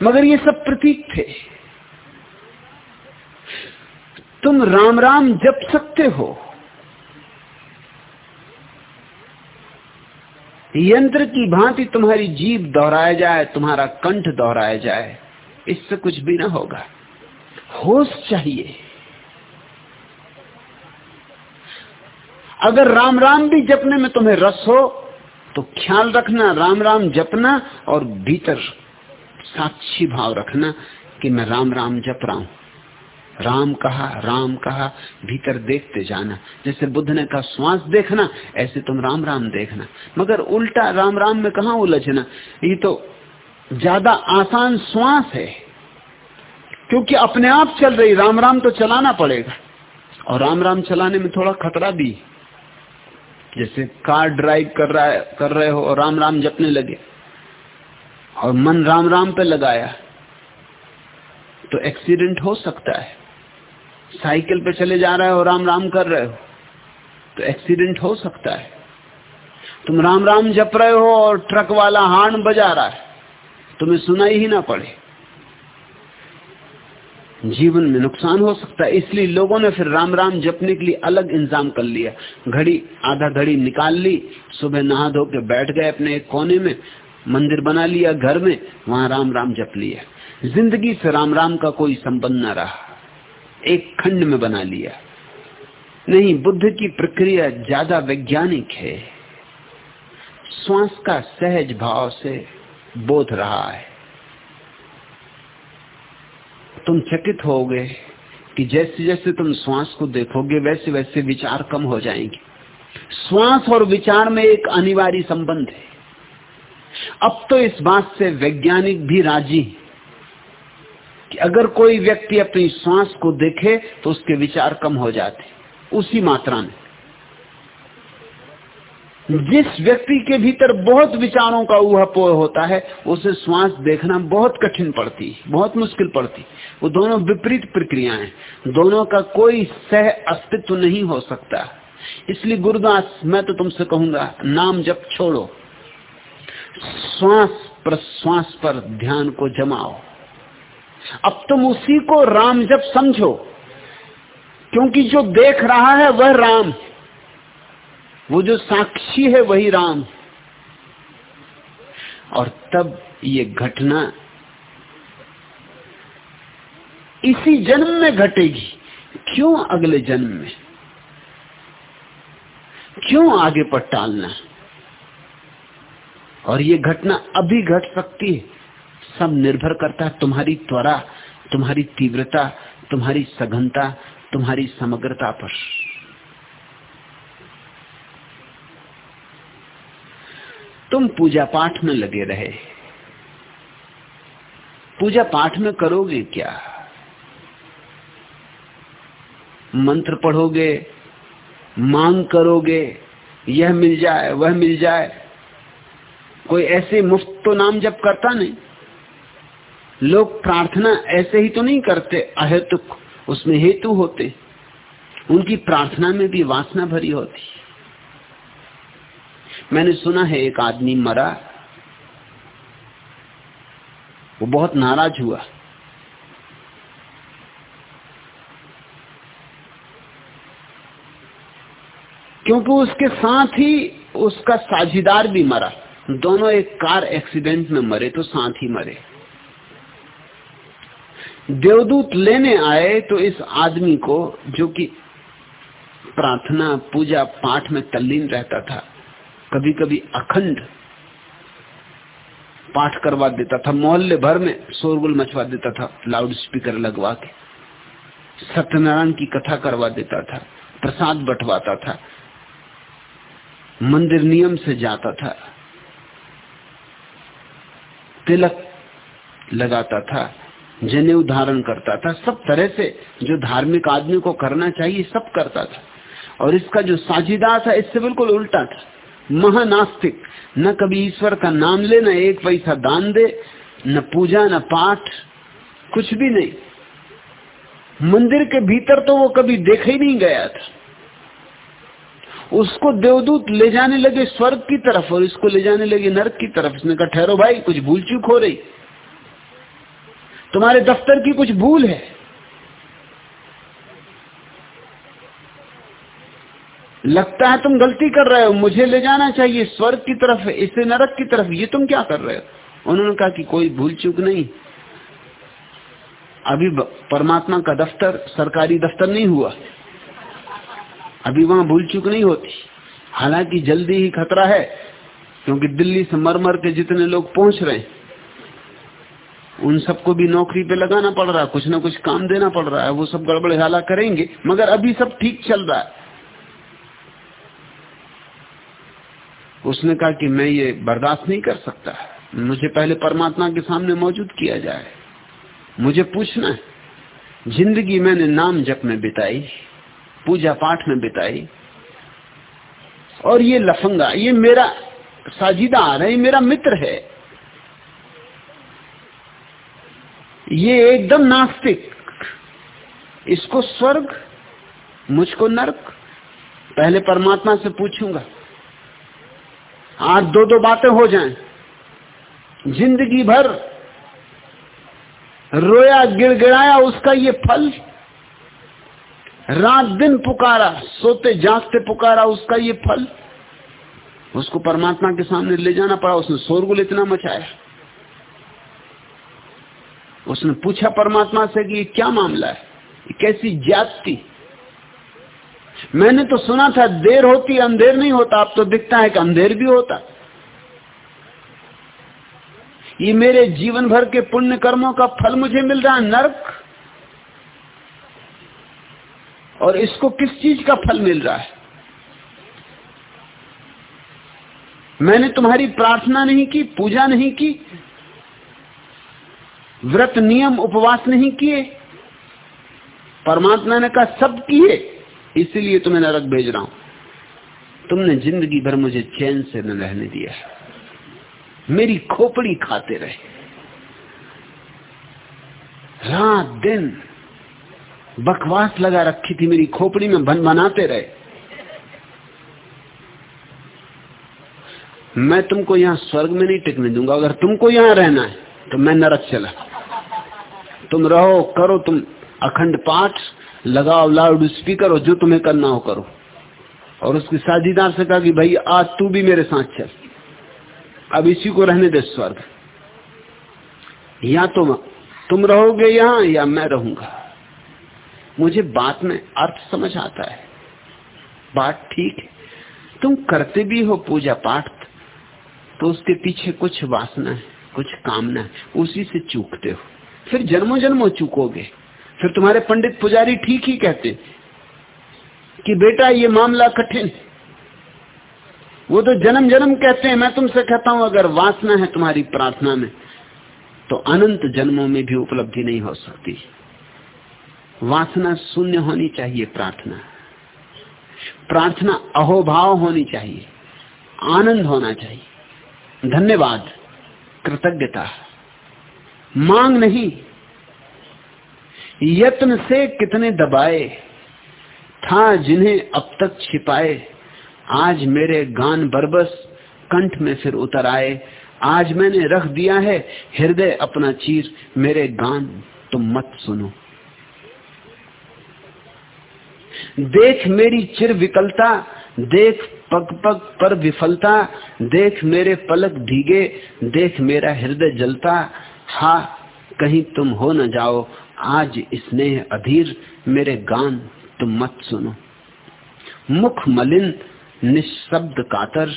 मगर ये सब प्रतीक थे। तुम राम राम जप सकते हो यंत्र की भांति तुम्हारी जीव दोहराया जाए, तुम्हारा कंठ दोहराया जाए, इससे कुछ भी ना होगा। होश चाहिए। अगर राम राम भी जपने में तुम्हें रस हो तो ख्याल रखना, राम राम जपना और भीतर साक्षी भाव रखना कि मैं राम राम जप रहा हूँ। राम कहा राम कहा, भीतर देखते जाना। जैसे बुद्ध ने कहा, श्वास देखना, ऐसे तुम राम राम देखना। मगर उल्टा राम राम में कहा उलझना? ये तो ज़्यादा आसान श्वास है। क्योंकि अपने आप चल रही, राम राम तो चलाना पड़ेगा। और राम राम चलाने में थोड़ा खतरा भी जैसे कार ड्राइव कर रहा है, कर रहे हो और राम राम जपने लगे। और मन राम राम पे लगाया तो एक्सीडेंट हो सकता है। साइकिल पे चले जा रहे हो, राम राम कर रहे हो तो एक्सीडेंट हो सकता है। तुम राम राम जप रहे हो और ट्रक वाला हार्न बजा रहा है, तुम्हें सुनाई ही ना पड़े। जीवन में नुकसान हो सकता है, इसलिए लोगों ने फिर राम राम जपने के लिए अलग इंतज़ाम कर लिया। घड़ी, आधा घड़ी निकाल ली, सुबह नहा धो के बैठ गए अपने एक कोने में, मंदिर बना लिया घर में, वहाँ राम राम जप लिया ज़िंदगी से राम राम का कोई संबंध न रहा। एक खंड में बना लिया। नहीं, बुद्ध की प्रक्रिया ज़्यादा वैज्ञानिक है। श्वास का सहज भाव से बोध रहा है। तुम चकित होगे कि जैसे जैसे तुम श्वास को देखोगे, वैसे वैसे विचार कम हो जाएँगे। श्वास और विचार में एक अनिवार्य संबंध है। अब तो इस बात से वैज्ञानिक भी राज़ी कि अगर कोई व्यक्ति अपनी श्वास को देखे तो उसके विचार कम हो जाते उसी मात्रा में। जिस व्यक्ति के भीतर बहुत विचारों का ऊहापोह होता है, उसे श्वास देखना बहुत कठिन पड़ती बहुत मुश्किल पड़ती वो दोनों विपरीत प्रक्रियाएँ दोनों का कोई सह अस्तित्व नहीं हो सकता। इसलिए गुरुदास, मैं तो तुमसे कहूँगा, नाम जब छोड़ो। श्वास प्रश्वास पर ध्यान को जमाओ। अब तुम उसी को राम जब समझो, क्योंकि जो देख रहा है वह राम। वो जो साक्षी है वही राम। और तब ये घटना इसी जन्म में घटेगी। क्यों अगले जन्म में? क्यों आगे पर टालना? और ये घटना अभी घट सकती है? सब निर्भर करता है तुम्हारी त्वरा, तुम्हारी तीव्रता, तुम्हारी सघनता, तुम्हारी समग्रता पर। तुम पूजा पाठ में लगे रहे। पूजा पाठ में करोगे क्या? मंत्र पढ़ोगे, मांग करोगे, यह मिल जाए, वह मिल जाए। कोई ऐसे मुफ़्त तो नाम जब करता नहीं? लोग प्रार्थना ऐसे ही तो नहीं करते अहेतुक उसमें हेतु होते। उनकी प्रार्थना में भी वासना भरी होती। मैंने सुना है एक आदमी मरा। वो बहुत नाराज़ हुआ। क्योंकि उसके साथ ही उसका साझीदार भी मरा। दोनों एक कार एक्सीडेंट में मरे तो साथ ही मरे। देवदूत लेने आए तो इस आदमी को, जो कि प्रार्थना, पूजा पाठ में तल्लीन रहता था कभी कभी अखंड पाठ करवा देता था, मोहल्ले भर में शोरगुल मचवा देता था लाउड स्पीकर लगवा के। सत्यनारायण की कथा करवा देता था, प्रसाद बंटवाता था, मंदिर नियम से जाता था, तिलक लगाता था जनेऊ धारण करता था, सब तरह से जो धार्मिक आदमी को करना चाहिए, सब करता था। और इसका जो साझीदार था इससे बिल्कुल उल्टा था। महानास्तिक। न कभी ईश्वर का नाम ले, न एक पैसा दान दे, न पूजा, न पाठ, कुछ भी नहीं। मंदिर के भीतर तो वो कभी देखा ही नहीं गया था। उसको देवदूत ले जाने लगे स्वर्ग की तरफ़, और इसको ले जाने लगे नरक की तरफ़। इसने कहा, ठहरो भाई, कुछ भूल चूक हो रही। तुम्हारे दफ्तर की कुछ भूल है। लगता है तुम गलती कर रहे हो, मुझे ले जाना चाहिए, स्वर्ग की तरफ़ इसे नरक की तरफ़, ये तुम क्या कर रहे हो? उन्होंने कहा कि कोई भूल चूक नहीं। अभी परमात्मा का दफ्तर, सरकारी दफ्तर नहीं हुआ। अभी वहाँ भूल चूक नहीं होती। हालाँकि जल्दी ही खतरा है, क्योंकि दिल्ली से मर मर के जितने लोग पहुँच रहे हैं उन सबको भी नौकरी पे लगाना पड़ रहा है, कुछ ना कुछ काम देना पड़ रहा है, वो सब गड़बड़ हाला करेंगे, मगर अभी सब ठीक चल रहा है। उसने कहा कि मैं ये बर्दाश्त नहीं कर सकता। मुझे पहले परमात्मा के सामने मौजूद किया जाए। मुझे पूछना है, ज़िंदगी मैंने नाम जप में बिताई, पूजा पाठ में बिताई, और ये लफंगा, ये मेरा साजिदा आ रहा है मेरा मित्र है। ये एकदम नास्तिक। इसको स्वर्ग, मुझको नरक, पहले परमात्मा से पूछूँगा। आज दो दो बातें हो जाएँ। ज़िंदगी भर रोया, गिड़गिड़ाया उसका ये फल। रात दिन पुकारा, सोते जागते पुकारा उसका ये फल। उसको परमात्मा के सामने ले जाना पड़ा, उसने शोरगुल इतना मचाया। उसने पूछा परमात्मा से कि ये क्या मामला है? कैसी जाति मैंने तो सुना था देर होती अंधेर नहीं होता, अब तो दिखता है कि अंधेर भी होता। ये मेरे जीवन भर के पुण्य कर्मों का फल मुझे मिल रहा है, नरक। और इसको किस चीज़ का फल मिल रहा है? मैंने तुम्हारी प्रार्थना नहीं की, पूजा नहीं की व्रत नियम उपवास नहीं किए। परमात्मा ने कहा, सब किए, इसीलिए तुम्हें नरक भेज रहा हूँ। तुमने ज़िंदगी भर मुझे चैन से न रहने दिया मेरी खोपड़ी खाते रहे। रात दिन बकवास लगा रखी थी मेरी खोपड़ी में बन बनाते रहे। मैं तुमको यहाँ स्वर्ग में नहीं टिकने दूँगा। अगर तुमको यहाँ रहना है तो मैं नरक चला। तुम रहो, करो तुम अखंड पाठ, लगाओ लाउड स्पीकर और जो तुम्हें करना हो करो। और उसकी साझीदार से कहा कि भाई, आज तू भी मेरे साथ चल। अब इसी को रहने दे स्वर्ग। या तुम तुम रहोगे यहाँ, या मैं रहूँगा। मुझे बात में अर्थ समझ आता है। बात ठीक है। तुम करते भी हो पूजा पाठ तो उसके पीछे कुछ वासना है, कुछ कामना है। उसी से चूकते हो। फिर जन्मों जन्मों चूकोगे। फिर तुम्हारे पंडित पुजारी ठीक ही कहते कि बेटा, ये मामला कठिन वो तो जन्म जन्म कहते हैं, मैं तुमसे कहता हूँ, अगर वासना है तुम्हारी प्रार्थना में तो अनंत जन्मों में भी उपलब्धि नहीं हो सकती। वासना शून्य होनी चाहिए प्रार्थना। प्रार्थना अहोभाव होनी चाहिए। आनंद होना चाहिए। धन्यवाद। कृतज्ञता। मांग नहीं। यत्न से कितने दबाए, था जिन्हें अब तक छिपाए। आज मेरे गान बरबस, कंठ में फिर उतर आए। आज मैंने रख दिया है हृदय अपना चीर, मेरे गान तुम मत सुनो। देख मेरी चिर विकलता, देख पग पग पर विफलता, देख मेरे पलक भीगे, देख मेरा हृदय जलता। हा कहीं तुम हो न जाओ, आज स्नेह अधीर, मेरे गान तुम मत सुनो। मुख मलिन, निशब्द कातर,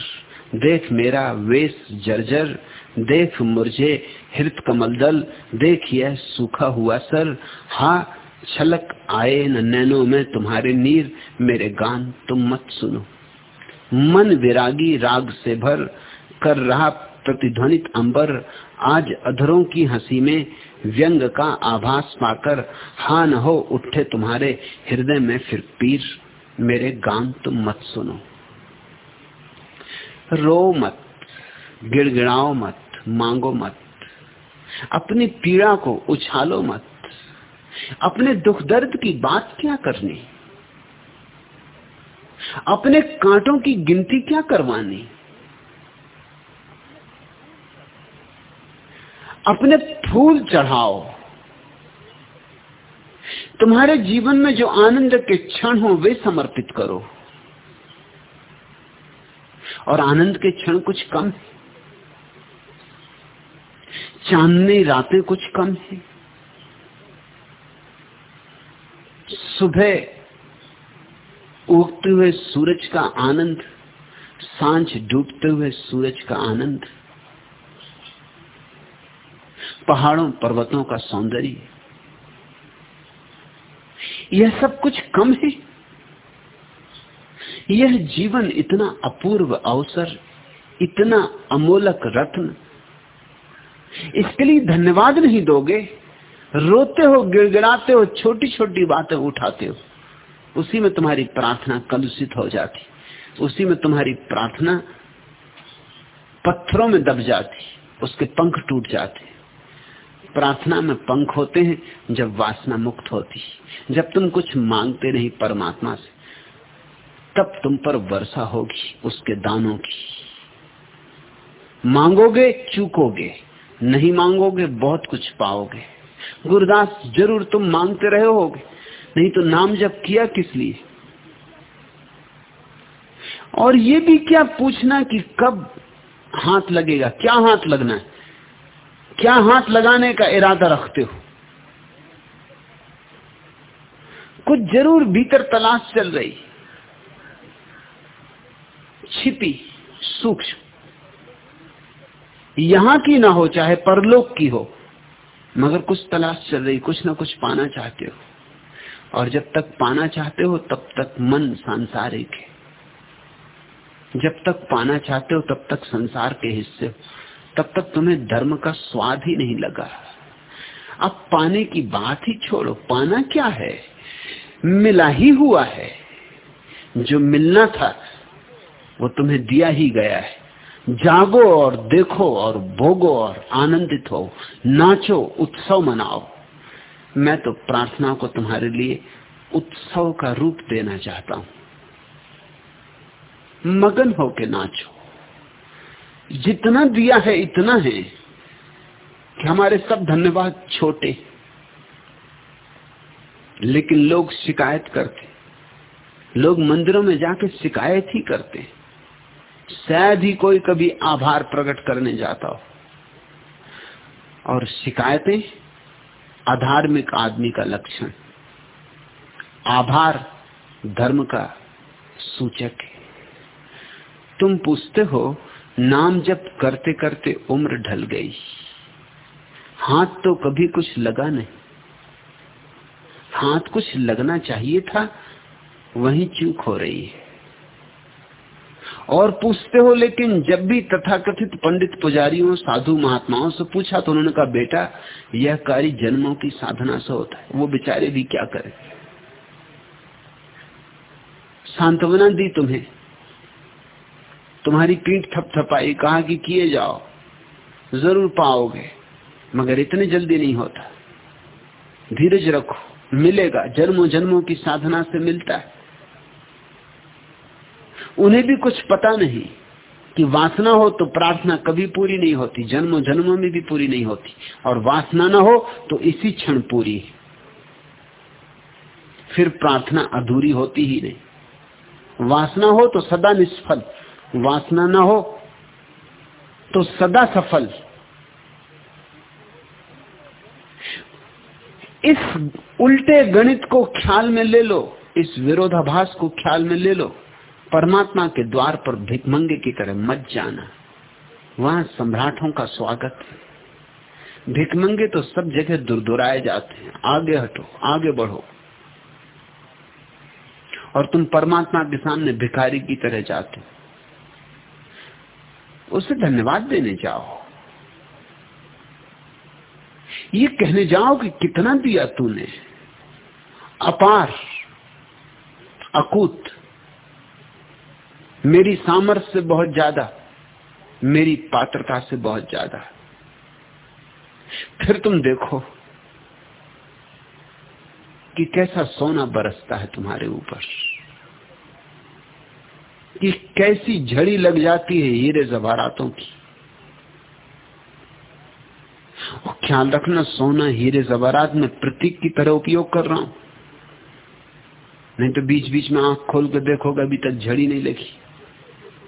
देख मेरा वेश जर्जर, देख मुरझे हृत कमल दल, देख यह सूखा हुआ सर, हा, छलक आए न नैनो में तुम्हारे नीर, मेरे गान तुम मत सुनो। मन विरागी राग से भर, कर रहा प्रतिध्वनित अंबर आज अधरों की हँसी में व्यंग का आभास पाकर हा न हो उठे तुम्हारे हृदय में फिर पीर। मेरे गान तुम मत सुनो। रो मत, गिड़गिड़ाओ मत, मांगो मत। अपनी पीड़ा को उछालो मत। अपने दुख दर्द की बात क्या करनी? अपने कांटों की गिनती क्या करवानी? अपने फूल चढ़ाओ। तुम्हारे जीवन में जो आनंद के क्षण हो, वे समर्पित करो। और आनंद के क्षण कुछ कम है। चांदनी रातें कुछ कम है। सुबह उगते हुए सूरज का आनंद, साँझ डूबते हुए सूरज का आनंद। पहाड़ों, पर्वतों का सौंदर्य। यह सब कुछ कम है। यह जीवन इतना अपूर्व अवसर, इतना अमोलक रत्न। इसके लिए धन्यवाद नहीं दोगे। रोते हो, गिड़गिड़ाते हो छोटी छोटी बातें उठाते हो। उसी में तुम्हारी प्रार्थना कलुषित हो जाती। उसी में तुम्हारी प्रार्थना पत्थरों में दब जाती। उसके पंख टूट जाते। प्रार्थना में पंख होते हैं, जब वासना मुक्त होती। जब तुम कुछ मांगते नहीं परमात्मा से, तब तुम पर वर्षा होगी उसके दानों की। मांगोगे, चूकोगे, नहीं मांगोगे, बहुत कुछ पाओगे। गुरुदास, ज़रूर तुम मांगते रहे होगे, नहीं तो नाम जब किया किस लिए? और ये भी क्या पूछना कि कब हाथ लगेगा, क्या हाथ लगना है? क्या हाथ लगाने का इरादा रखते हो? कुछ ज़रूर भीतर तलाश चल रही। छिपी, सूक्ष्म। यहाँ की ना हो, चाहे परलोक की हो, मगर कुछ तलाश चल रही, कुछ ना कुछ पाना चाहते हो। और जब तक पाना चाहते हो, तब तक मन सांसारिक है। जब तक पाना चाहते हो, तब तक संसार के हिस्से हो। तब तक तुम्हें धर्म का स्वाद ही नहीं लगा। अब पाने की बात ही छोड़ो, पाना क्या है? मिला ही हुआ है। जो मिलना था, वो तुम्हें दिया ही गया है। जागो और देखो और भोगो और आनंदित हो। नाचो, उत्सव मनाओ। मैं तो प्रार्थना को तुम्हारे लिए उत्सव का रूप देना चाहता हूँ। मगन होके नाचो। जितना दिया है, इतना है कि हमारे सब धन्यवाद छोटे। लेकिन लोग शिकायत करते। लोग मंदिरों में जाके शिकायत ही करते। शायद ही कोई कभी आभार प्रकट करने जाता हो। और शिकायतें अधार्मिक आदमी का लक्षण। आभार धर्म का सूचक है। तुम पूछते हो नाम जब करते करते उम्र ढल गई। हाथ तो कभी कुछ लगा नहीं। हाथ कुछ लगना चाहिए था, वही चूक हो रही है। और पूछते हो, लेकिन जब भी तथाकथित पंडित पुजारियों, साधु महात्माओं से पूछा तो उन्होंने कहा, बेटा, यह कार्य जन्मों की साधना से होता है। वो बेचारे भी क्या करें? सांत्वना दी तुम्हें। तुम्हारी पीठ थपथपाई, कहा कि किए जाओ, ज़रूर पाओगे, मगर इतने जल्दी नहीं होता। धीरज रखो, मिलेगा जन्मों जन्मों की साधना से मिलता है। उन्हें भी कुछ पता नहीं कि वासना हो तो प्रार्थना कभी पूरी नहीं होती जन्मों जन्मों में भी पूरी नहीं होती, और वासना ना हो तो इसी क्षण पूरी। फिर प्रार्थना अधूरी होती ही नहीं। वासना हो तो सदा निष्फल वासना ना हो तो सदा सफल। इस उल्टे गणित को ख्याल में ले लो, इस विरोधाभास को ख्याल में ले लो, परमात्मा के द्वार पर भिकमंगे की तरह मत जाना। वहाँ सम्राटों का स्वागत है। भिकमंगे तो सब जगह दुरदुराए जाते हैं। आगे हटो, आगे बढ़ो। और तुम परमात्मा के सामने भिखारी की तरह जाते हो। उसे धन्यवाद देने जाओ। ये कहने जाओ कि कितना दिया तूने? अपार, अकूत। मेरी सामर्थ्य से बहुत ज़्यादा, मेरी पात्रता से बहुत ज़्यादा। फिर तुम देखो कि कैसा सोना बरसता है तुम्हारे ऊपर। कि कैसी झड़ी लग जाती है हीरे जवारातों की। ख्याल रखना, सोना हीरे जवारात में प्रतीक की तरह उपयोग कर रहा हूँ। नहीं तो बीच बीच में आँख खोल कर देखोगे, अभी तक झड़ी नहीं लगी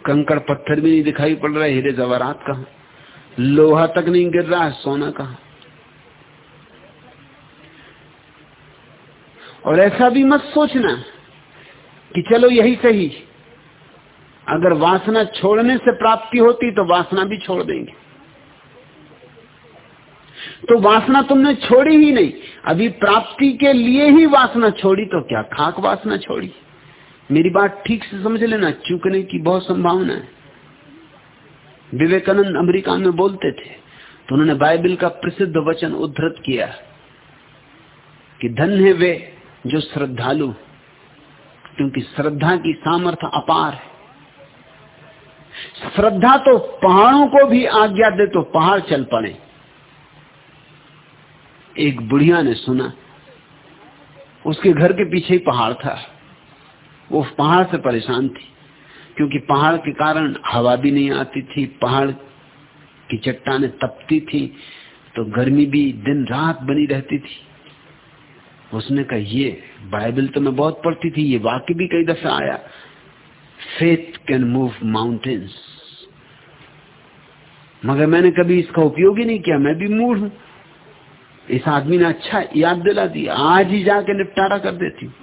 कंकड़ पत्थर भी नहीं दिखाई पड़ रहा हीरे जवारात कहा? लोहा तक नहीं गिर रहा है, सोना कहा? और ऐसा भी मत सोचना कि चलो यही सही। अगर वासना छोड़ने से प्राप्ति होती तो वासना भी छोड़ देंगे। तो वासना तुमने छोड़ी ही नहीं। अभी प्राप्ति के लिए ही वासना छोड़ी तो क्या खाक वासना छोड़ी? मेरी बात ठीक से समझ लेना, चूकने की बहुत संभावना है। विवेकानंद अमेरिका में बोलते थे तो उन्होंने बाइबल का प्रसिद्ध वचन उद्धृत किया कि धन है वे जो श्रद्धालु क्योंकि श्रद्धा की सामर्थ्य अपार है। श्रद्धा तो पहाड़ों को भी आज्ञा दे तो पहाड़ चल पड़े। एक बुढ़िया ने सुना, उसके घर के पीछे ही पहाड़ था। वो पहाड़ से परेशान थी, क्योंकि पहाड़ के कारण हवा भी नहीं आती थी, पहाड़ की चट्टाने तपती थी तो गर्मी भी दिन रात बनी रहती थी। उसने कहा, ये बाइबल तो मैं बहुत पढ़ती थी, ये वाक्य भी कई दफे आया। फेथ कैन मूव माउंटेन्स मगर मैंने कभी इसका उपयोग ही नहीं किया, मैं भी मूड हूँ। इस आदमी ने अच्छा याद दिला दिया, आज ही जाके निपटारा कर देती।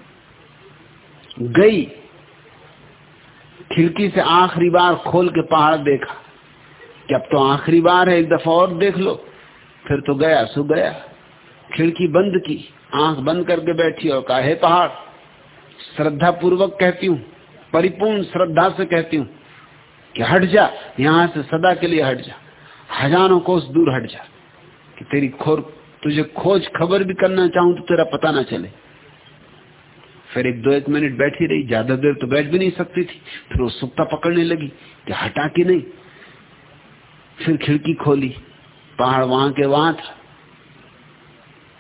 गई, खिड़की से आखिरी बार खोल के पहाड़ देखा। कि अब तो आखिरी बार है, एक दफ़ा और देख लो। फिर तो गया, सो गया। खिड़की बंद की, आँख बंद करके बैठी और कहा, हे पहाड़ श्रद्धा पूर्वक कहती हूँ, परिपूर्ण श्रद्धा से कहती हूँ कि हट जा, यहाँ से सदा के लिए हट जा। हज़ारों कोस दूर हट जा, कि तेरी खोर, तुझे खोज खबर भी करना चाहूँ तो तेरा पता ना चले। फिर एक दो एक मिनट बैठी रही, ज़्यादा देर तो बैठ भी नहीं सकती थी। फिर उत्सुकता पकड़ने लगी कि हटा कि नहीं? फिर खिड़की खोली, पहाड़ वहाँ के वहाँ था।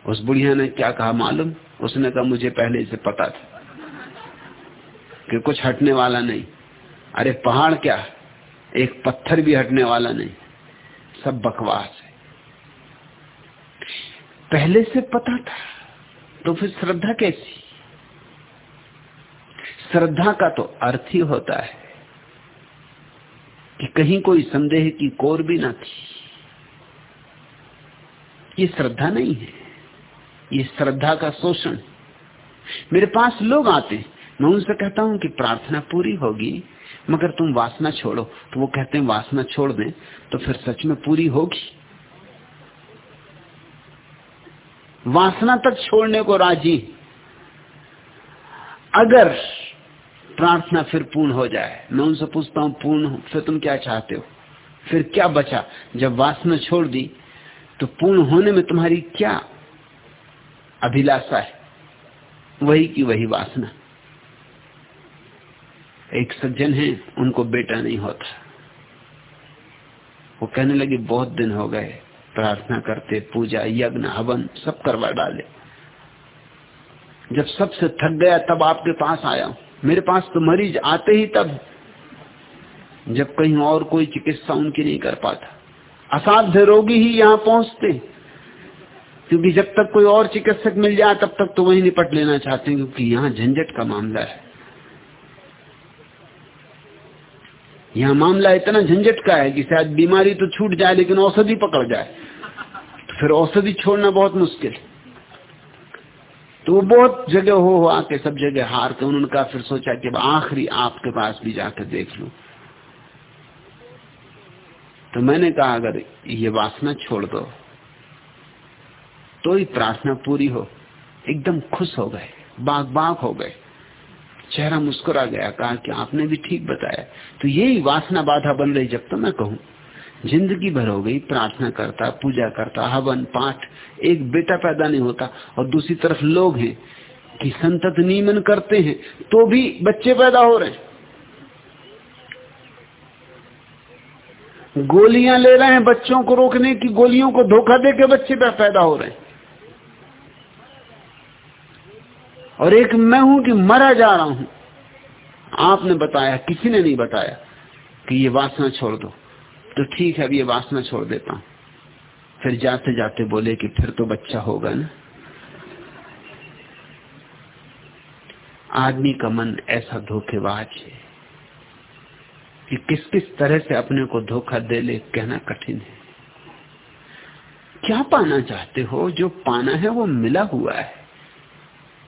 उस बुढ़िया ने क्या कहा मालूम? उसने कहा, मुझे पहले से पता था कि कुछ हटने वाला नहीं। अरे पहाड़ क्या? एक पत्थर भी हटने वाला नहीं। सब बकवास है। पहले से पता था तो फिर श्रद्धा कैसी? श्रद्धा का तो अर्थ ही होता है कि कहीं कोई संदेह की कोर भी ना थी। ये श्रद्धा नहीं है, ये श्रद्धा का शोषण। मेरे पास लोग आते मैं उनसे कहता हूँ कि प्रार्थना पूरी होगी मगर तुम वासना छोड़ो। तो वो कहते हैं, वासना छोड़ दें तो फिर सच में पूरी होगी। वासना तक छोड़ने को राज़ी। अगर प्रार्थना फिर पूर्ण हो जाए, मैं उनसे पूछता हूँ, पूर्ण हो, फिर तुम क्या चाहते हो? फिर क्या बचा? जब वासना छोड़ दी तो पूर्ण होने में तुम्हारी क्या अभिलाषा है? वही की वही वासना। एक सज्जन है, उनको बेटा नहीं होता। वो कहने लगे, बहुत दिन हो गए, प्रार्थना करते, पूजा, यज्ञ, हवन, सब करवा डाले। जब सबसे थक गया, तब आपके पास आया मेरे पास तो मरीज़ आते ही तब। जब कहीं और कोई चिकित्सा उनकी नहीं कर पाता। असाध्य रोगी ही यहाँ पहुँचते। क्योंकि जब तक कोई और चिकित्सक मिल जाए, तब तक तो वही निपट लेना चाहते हैं, क्योंकि यहाँ झंझट का मामला है। यहाँ मामला इतना झंझट का है कि शायद बीमारी तो छूट जाए, लेकिन औषधि पकड़ जाए। तो फिर औषधि छोड़ना बहुत मुश्किल। तो वो बहुत जगह हो हो आके सब जगह हार के उन्होंने कहा, फिर सोचा कि आखिरी आपके पास भी जाकर देख लू। तो मैंने कहा, अगर ये वासना छोड़ दो तो ही प्रार्थना पूरी हो। एकदम खुश हो गए बाग बाग हो गए। चेहरा मुस्कुरा गया, कहा कि आपने भी ठीक बताया। तो यही वासना बाधा बन रही जब तो मैं कहूँ, ज़िंदगी भर हो गई, प्रार्थना करता, पूजा करता, हवन, पाठ, एक बेटा पैदा नहीं होता और दूसरी तरफ़ लोग हैं कि संतत नियमन करते हैं तो भी बच्चे पैदा हो रहे हैं। गोलियाँ ले रहे हैं बच्चों को रोकने की, गोलियों को धोखा दे के बच्चे पैदा हो रहे हैं। और एक मैं हूँ कि मरा जा रहा हूँ। आपने बताया, किसी ने नहीं बताया कि ये वासना छोड़ दो। तो ठीक है, अब ये वासना छोड़ देता हूँ। फिर जाते जाते बोले कि फिर तो बच्चा होगा ना। आदमी का मन ऐसा धोखेबाज है कि किस किस तरह से अपने को धोखा दे ले, कहना कठिन है। क्या पाना चाहते हो? जो पाना है वो मिला हुआ है।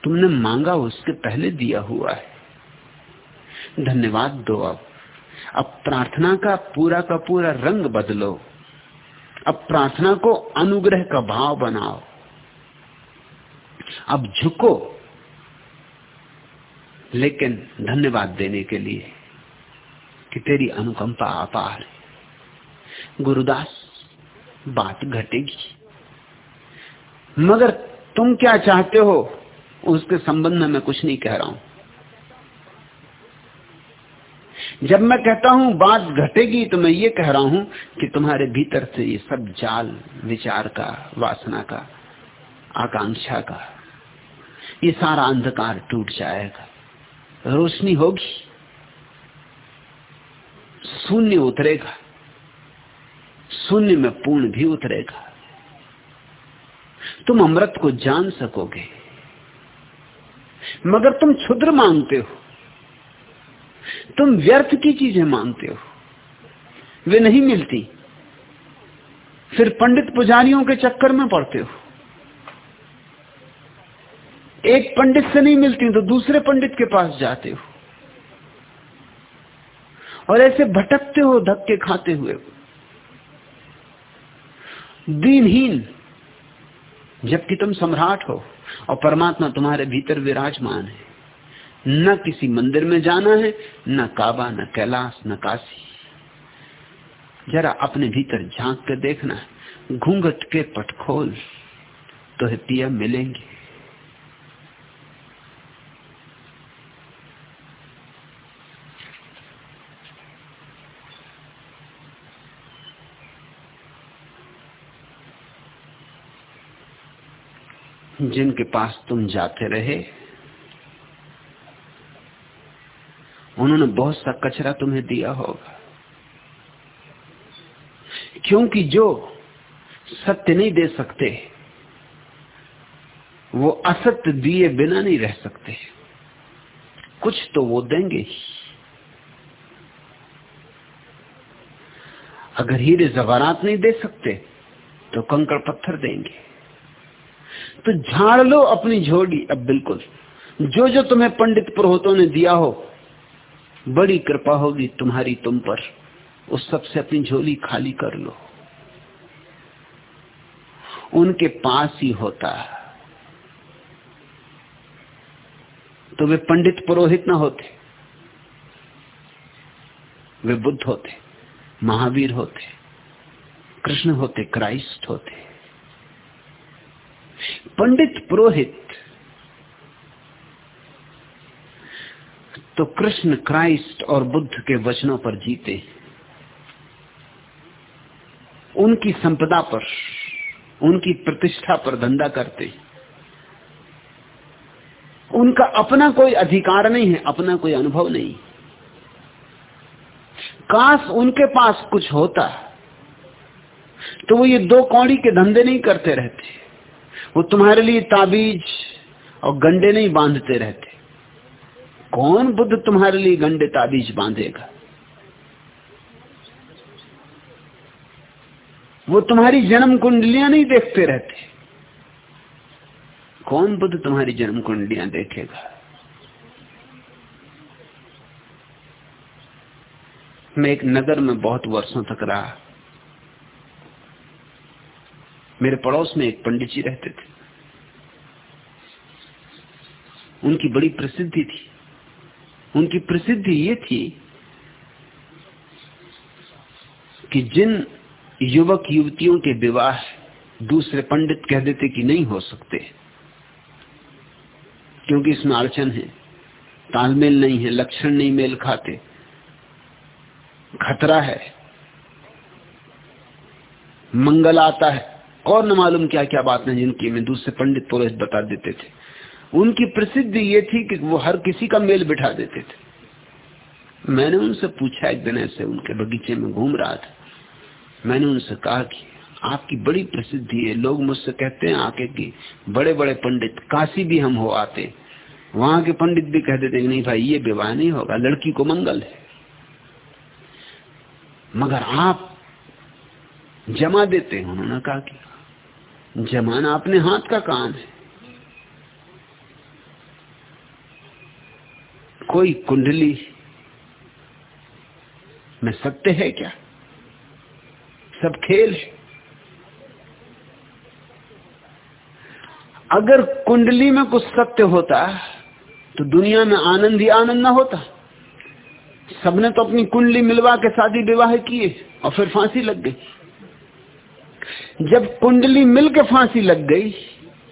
तुमने मांगा, उसके पहले दिया हुआ है। धन्यवाद दो अब। अब प्रार्थना का पूरा का पूरा रंग बदलो। अब प्रार्थना को अनुग्रह का भाव बनाओ। अब झुको, लेकिन धन्यवाद देने के लिए कि तेरी अनुकंपा अपार है। गुरुदास, बात घटेगी। मगर तुम क्या चाहते हो? उसके संबंध में मैं कुछ नहीं कह रहा हूँ। जब मैं कहता हूँ बात घटेगी तो मैं ये कह रहा हूँ कि तुम्हारे भीतर से ये सब जाल, विचार का, वासना का, आकांक्षा का, ये सारा अंधकार टूट जाएगा। रोशनी होगी, शून्य उतरेगा, शून्य में पूर्ण भी उतरेगा। तुम अमृत को जान सकोगे। मगर तुम क्षुद्र मांगते हो। तुम व्यर्थ की चीज़ें मांगते हो। वे नहीं मिलती। फिर पंडित पुजारियों के चक्कर में पड़ते हो। एक पंडित से नहीं मिलती तो दूसरे पंडित के पास जाते हो। और ऐसे भटकते हो, धक्के खाते हुए। दीनहीन, जबकि तुम सम्राट हो। और परमात्मा तुम्हारे भीतर विराजमान है। न किसी मंदिर में जाना है, न काबा, न कैलाश, न काशी। जरा अपने भीतर झाँक कर देखना, घूंघट के पट खोल तो पिया मिलेंगे। जिनके पास तुम जाते रहे, उन्होंने बहुत सा कचरा तुम्हें दिया होगा। क्योंकि जो सत्य नहीं दे सकते, वो असत्य दिए बिना नहीं रह सकते। कुछ तो वो देंगे ही। अगर हीरे जवारात नहीं दे सकते तो कंकड़ पत्थर देंगे। तो झाड़ लो अपनी झोली। अब बिल्कुल। जो जो तुम्हें पंडित पुरोहितों ने दिया हो, बड़ी कृपा होगी तुम्हारी तुम पर। उस सबसे अपनी झोली खाली कर लो। उनके पास ही होता। है तो वे पंडित पुरोहित ना होते। वे बुद्ध होते, महावीर होते, कृष्ण होते, क्राइस्ट होते। पंडित पुरोहित। तो कृष्ण क्राइस्ट और बुद्ध के वचनों पर जीते। उनकी संपदा पर, उनकी प्रतिष्ठा पर धंधा करते। उनका अपना कोई अधिकार नहीं है, अपना कोई अनुभव नहीं। काश उनके पास कुछ होता तो वो ये दो कौड़ी के धंधे नहीं करते रहते। वो तुम्हारे लिए ताबीज और गंडे नहीं बांधते रहते। कौन बुद्ध तुम्हारे लिए गंडे ताबीज बांधेगा? वो तुम्हारी जन्म कुंडलियाँ नहीं देखते रहते। कौन बुद्ध तुम्हारी जन्म कुंडलियाँ देखेगा? मैं एक नगर में बहुत वर्षों तक रहा। मेरे पड़ोस में एक पंडित जी रहते थे। उनकी बड़ी प्रसिद्धि थी। उनकी प्रसिद्धि ये थी कि जिन युवक युवतियों के विवाह दूसरे पंडित कह देते कि नहीं हो सकते, क्योंकि इसमें अड़चन है, तालमेल नहीं है, लक्षण नहीं मेल खाते, खतरा है, मंगल आता है और न मालूम क्या क्या बात है जिनकी में दूसरे पंडित पुरुष बता देते थे। उनकी प्रसिद्धि ये थी कि वो हर किसी का मेल बिठा देते थे। मैंने उनसे पूछा, एक दिन ऐसे उनके बगीचे में घूम रहा था। मैंने उनसे कहा कि आपकी बड़ी प्रसिद्धि है, लोग मुझसे कहते हैं आके कि बड़े बड़े पंडित, काशी भी हम हो आते वहाँ के पंडित भी कह देते नहीं भाई, ये विवाह नहीं होगा, लड़की को मंगल है। मगर आप जमा देते हैं, उन्होंने कहा कि जमाना अपने हाथ का काम है। कोई कुंडली, में सत्य है क्या? सब खेल है। अगर कुंडली में कुछ सत्य होता तो दुनिया में आनंद ही आनंद ना होता। सबने तो अपनी कुंडली मिलवा के शादी विवाह किए और फिर फांसी लग गई। जब कुंडली मिल के फांसी लग गई,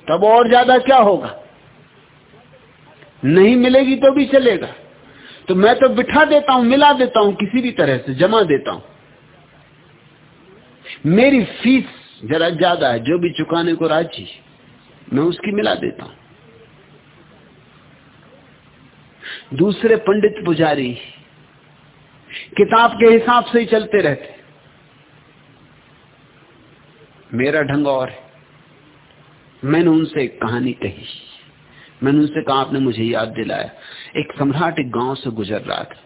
तब और ज़्यादा क्या होगा? नहीं मिलेगी तो भी चलेगा। तो मैं तो बिठा देता हूँ, मिला देता हूँ, किसी भी तरह से जमा देता हूँ। मेरी फ़ीस जरा ज़्यादा है, जो भी चुकाने को राज़ी, मैं उसकी मिला देता हूँ। दूसरे पंडित पुजारी, किताब के हिसाब से ही चलते रहते। मेरा ढंग और है। मैंने उनसे एक कहानी कही। मैंने उनसे कहा, आपने मुझे याद दिलाया। एक सम्राट एक गाँव से गुजर रहा था।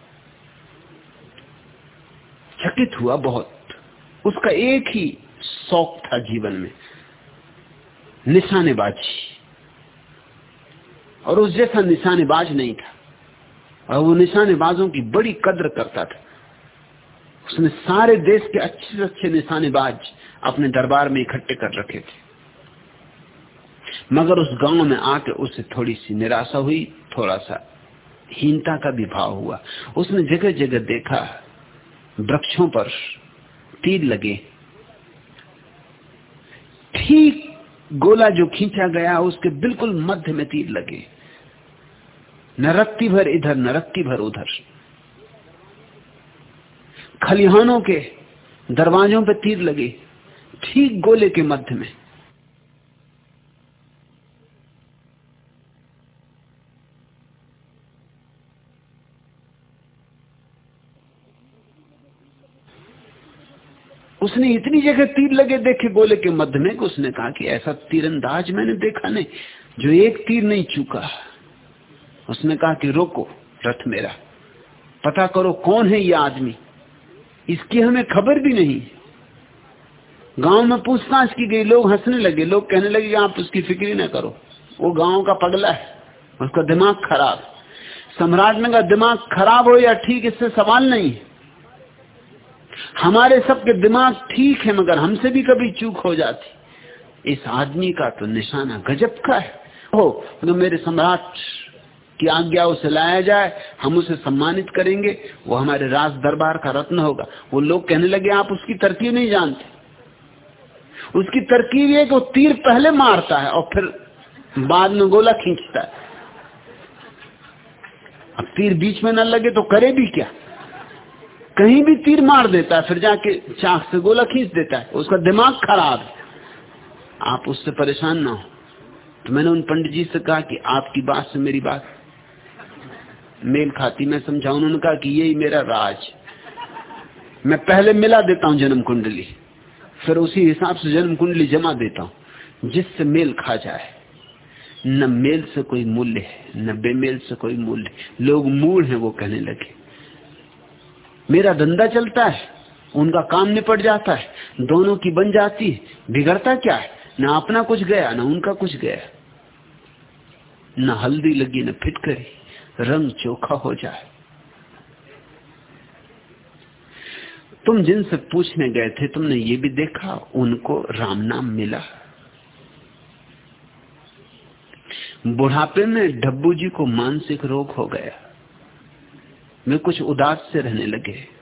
चकित हुआ बहुत। उसका एक ही शौक था जीवन में। निशानेबाजी। और उस जैसा निशानेबाज नहीं था। और वो निशानेबाजों की बड़ी कद्र करता था। उसने सारे देश के अच्छे से अच्छे निशानेबाज अपने दरबार में इकट्ठे कर रखे थे। मगर उस गाँव में आके उसे थोड़ी सी निराशा हुई थोड़ा सा हीनता का भी भाव हुआ। उसने जगह जगह देखा, वृक्षों पर तीर लगे। ठीक गोला जो खींचा गया, उसके बिल्कुल मध्य में तीर लगे। नरक्ति भर इधर नरक्ति भर उधर। खलिहानों के दरवाजों पर तीर लगे। ठीक गोले के मध्य में। उसने इतनी जगह तीर लगे देखे गोले के मध्य में उसने कहा कि ऐसा तीरंदाज मैंने देखा नहीं, जो एक तीर नहीं चूका। उसने कहा कि रोको, रथ मेरा। पता करो कौन है ये आदमी। इसकी हमें खबर भी नहीं। गाँव में पूछताछ की गई, लोग हंसने लगे, लोग कहने लगे आप उसकी फिक्री ना करो। वो गाँव का पगला है, उसका दिमाग खराब। सम्राट ने कहा, दिमाग खराब हो या ठीक, इससे सवाल नहीं। हमारे सबके दिमाग ठीक है, मगर हमसे भी कभी चूक हो जाती। इस आदमी का तो निशाना गजब का है। हो तो मेरे सम्राट की आज्ञा उसे लाया जाए, हम उसे सम्मानित करेंगे, वो हमारे राज दरबार का रत्न होगा। वो लोग कहने लगे, आप उसकी तरकीब नहीं जानते। उसकी तरकीब है कि वो तीर पहले मारता है और फिर बाद में गोला खींचता है। अब तीर बीच में न लगे तो करे भी क्या? कहीं भी तीर मार देता है, फिर जाके चाक से गोला खींच देता है, उसका दिमाग खराब है। आप उससे परेशान ना हो। तो मैंने उन पंडित जी से कहा कि आपकी बात से मेरी बात। मेल खाती मैं समझा उन्होंने कहा कि यही मेरा राज। मैं पहले मिला देता हूँ जन्म कुंडली फिर उसी हिसाब से जन्म कुंडली जमा देता हूँ। जिससे मेल खा जाए, न मेल से कोई मूल्य है, न बेमेल से कोई मूल्य लोग मूल है, वो कहने लगे, मेरा धंधा चलता है, उनका काम निपट जाता है, दोनों की बन जाती है, बिगड़ता क्या है? न अपना कुछ गया, न उनका कुछ गया। न हल्दी लगी, न फिटकरी, रंग चोखा हो जाए। तुम जिनसे पूछने गए थे, तुमने ये भी देखा, उनको राम नाम मिला। बुढ़ापे में डब्बू जी को मानसिक रोग हो गया। वे कुछ उदास से रहने लगे।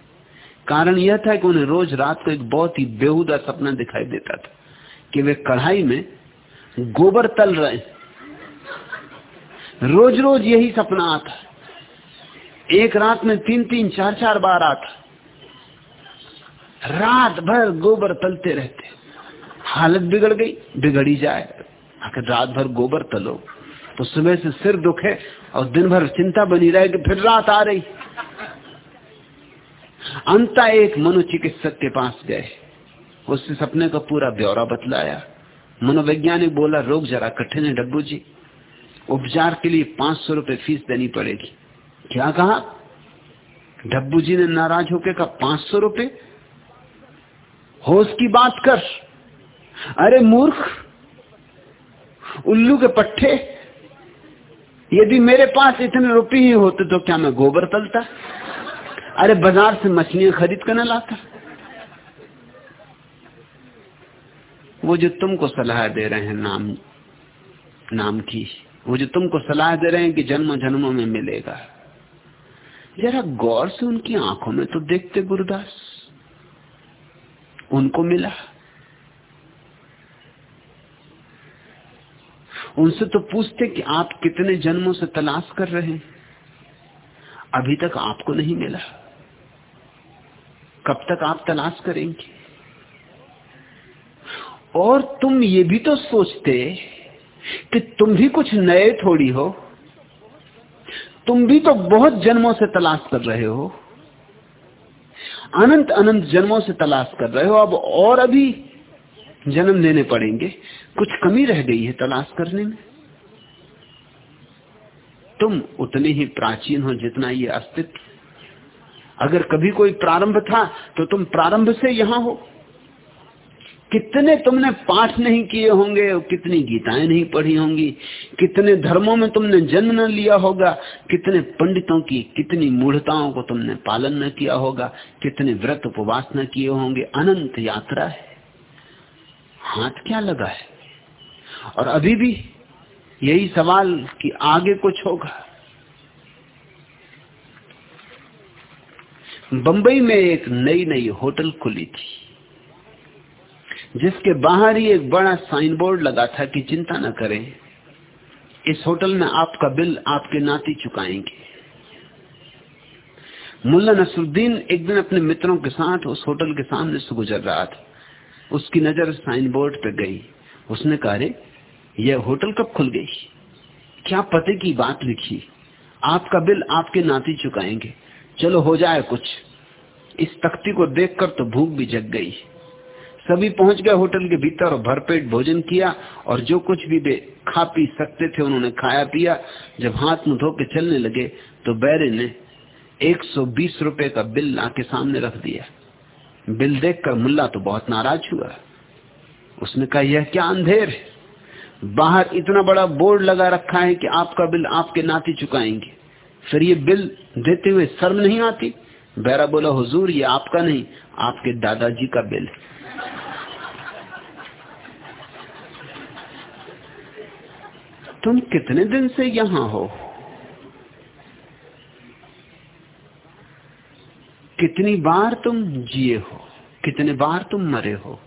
कारण यह था कि उन्हें रोज रात को एक बहुत ही बेहुदा सपना दिखाई देता था कि वे कढ़ाई में गोबर तल रहे रोज रोज यही सपना आता एक रात में तीन तीन चार चार बार आता रात भर गोबर तलते रहते। हालत बिगड़ गई, बिगड़ी जाए। आखिर रात भर गोबर तलो। तो सुबह से सिर दुखे और दिन भर चिंता बनी रहे कि फिर रात आ रही। अंत एक मनोचिकित्सक के पास गए। उससे सपने का पूरा ब्यौरा बतलाया। मनोवैज्ञानिक बोला, रोग जरा कठिन है डब्बू जी। उपचार के लिए पाँच सौ रुपए फ़ीस देनी पड़ेगी। क्या कहा? डब्बू जी ने नाराज़ होकर कहा, पाँच सौ रुपए होश की बात कर। अरे मूर्ख, उल्लू के पट्टे यदि मेरे पास इतने रुपए ही होते तो क्या मैं गोबर तलता? अरे बाज़ार से मछलियाँ खरीद कर न लाता। वो जो तुमको सलाह दे रहे हैं नाम नाम की, वो जो तुमको सलाह दे रहे हैं कि जन्म जन्मों में मिलेगा, जरा गौर से उनकी आँखों में तो देखते गुरुदास। उनको मिला। उनसे तो पूछते कि आप कितने जन्मों से तलाश कर रहे हैं। अभी तक आपको नहीं मिला। कब तक आप तलाश करेंगे? और तुम ये भी तो सोचते कि तुम भी कुछ नए थोड़ी हो। तुम भी तो बहुत जन्मों से तलाश कर रहे हो। अनंत अनंत जन्मों से तलाश कर रहे हो, अब और अभी जन्म लेने पड़ेंगे। कुछ कमी रह गई है तलाश करने में। तुम उतने ही प्राचीन हो जितना ये अस्तित्व। अगर कभी कोई प्रारंभ था तो तुम प्रारंभ से यहाँ हो। कितने तुमने पाठ नहीं किए होंगे, कितनी गीताएँ नहीं पढ़ी होंगी, कितने धर्मों में तुमने जन्म न लिया होगा, कितने पंडितों की, कितनी मूढ़ताओं को तुमने पालन न किया होगा, कितने व्रत उपवास न किए होंगे, अनंत यात्रा है। हाथ क्या लगा है? और अभी भी यही सवाल कि आगे कुछ होगा। बंबई में एक नई नई होटल खुली थी। जिसके बाहर ही एक बड़ा साइन बोर्ड लगा था कि चिंता न करें। इस होटल में आपका बिल आपके नाती चुकाएँगे। मुल्ला नसरुद्दीन एक दिन अपने मित्रों के साथ उस होटल के सामने से गुजर रहा था। उसकी नज़र साइन बोर्ड पे गई। उसने कहा रे यह होटल कब खुल गई? क्या पते की बात लिखी? आपका बिल आपके नाती चुकाएँगे। चलो, हो जाए कुछ। इस तख्ती को देखकर तो भूख भी जग गई। सभी पहुँच गए होटल के भीतर और भरपेट भोजन किया और जो कुछ भी वे खा पी सकते थे उन्होंने खाया पिया। जब हाथ मुँह धो के चलने लगे तो बैरे ने 120 रुपए का बिल ला के सामने रख दिया। बिल देखकर मुल्ला तो बहुत नाराज़ हुआ। उसने कहा, यह क्या अंधेर बाहर इतना बड़ा बोर्ड लगा रखा है कि आपका बिल आपके नाती चुकाएँगे। फिर ये बिल देते हुए शर्म नहीं आती? बैरा बोला, हुजूर, ये आपका नहीं, आपके दादाजी का बिल है। तुम कितने दिन से यहाँ हो? कितनी बार तुम जिए हो? कितने बार तुम मरे हो?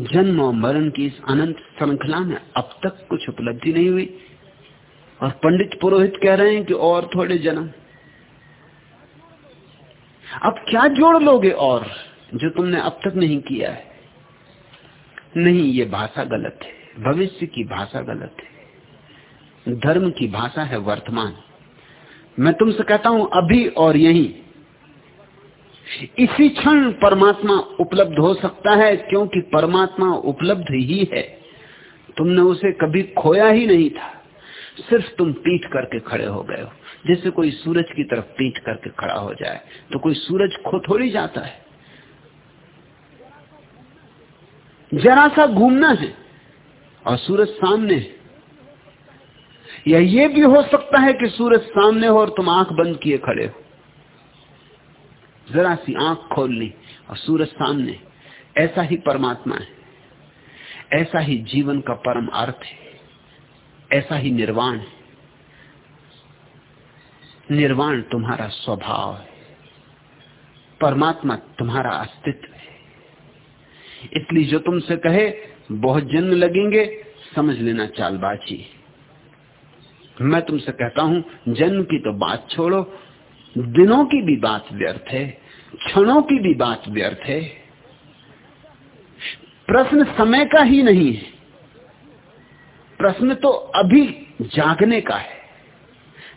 जन्म और मरण की इस अनंत श्रृंखला में अब तक कुछ उपलब्धि नहीं हुई। और पंडित पुरोहित कह रहे हैं कि और थोड़े जन्म। अब क्या जोड़ लोगे और, जो तुमने अब तक नहीं किया है? नहीं, ये भाषा गलत है। भविष्य की भाषा गलत है। धर्म की भाषा है वर्तमान। मैं तुमसे कहता हूँ, अभी और यहीं। इसी क्षण परमात्मा उपलब्ध हो सकता है, क्योंकि परमात्मा उपलब्ध ही है। तुमने उसे कभी खोया ही नहीं था। सिर्फ़ तुम पीठ करके खड़े हो गए हो। जैसे कोई सूरज की तरफ़ पीठ करके खड़ा हो जाए तो कोई सूरज खो थोड़ी जाता है। जरा सा घूमना है। और सूरज सामने या ये भी हो सकता है कि सूरज सामने हो और तुम आँख बंद किए खड़े हो। जरा सी आँख खोल ली और सूरज सामने ऐसा ही परमात्मा है। ऐसा ही जीवन का परम अर्थ है। ऐसा ही निर्वाण है। निर्वाण तुम्हारा स्वभाव है। परमात्मा तुम्हारा अस्तित्व है। इसलिए जो तुमसे कहे बहुत जन्म लगेंगे, समझ लेना चालबाजी। मैं तुमसे कहता हूँ, जन्म की तो बात छोड़ो, दिनों की भी बात व्यर्थ है, क्षणों की भी बात व्यर्थ है। प्रश्न समय का ही नहीं है। प्रश्न तो अभी जागने का है।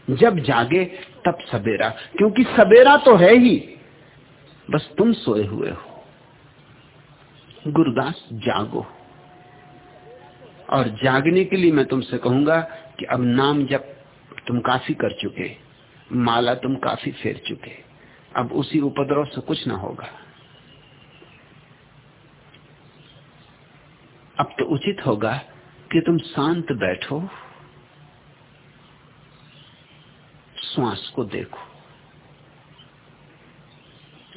जब जागे, तब सवेरा क्योंकि सवेरा तो है ही। बस तुम सोए हुए हो। गुरुदास, जागो। और जागने के लिए मैं तुमसे कहूँगा कि अब नाम जब तुम काफ़ी कर चुके, माला तुम काफ़ी फेर चुके, अब उसी उपद्रव से कुछ ना होगा। अब तो उचित होगा कि तुम शांत बैठो, श्वास को देखो,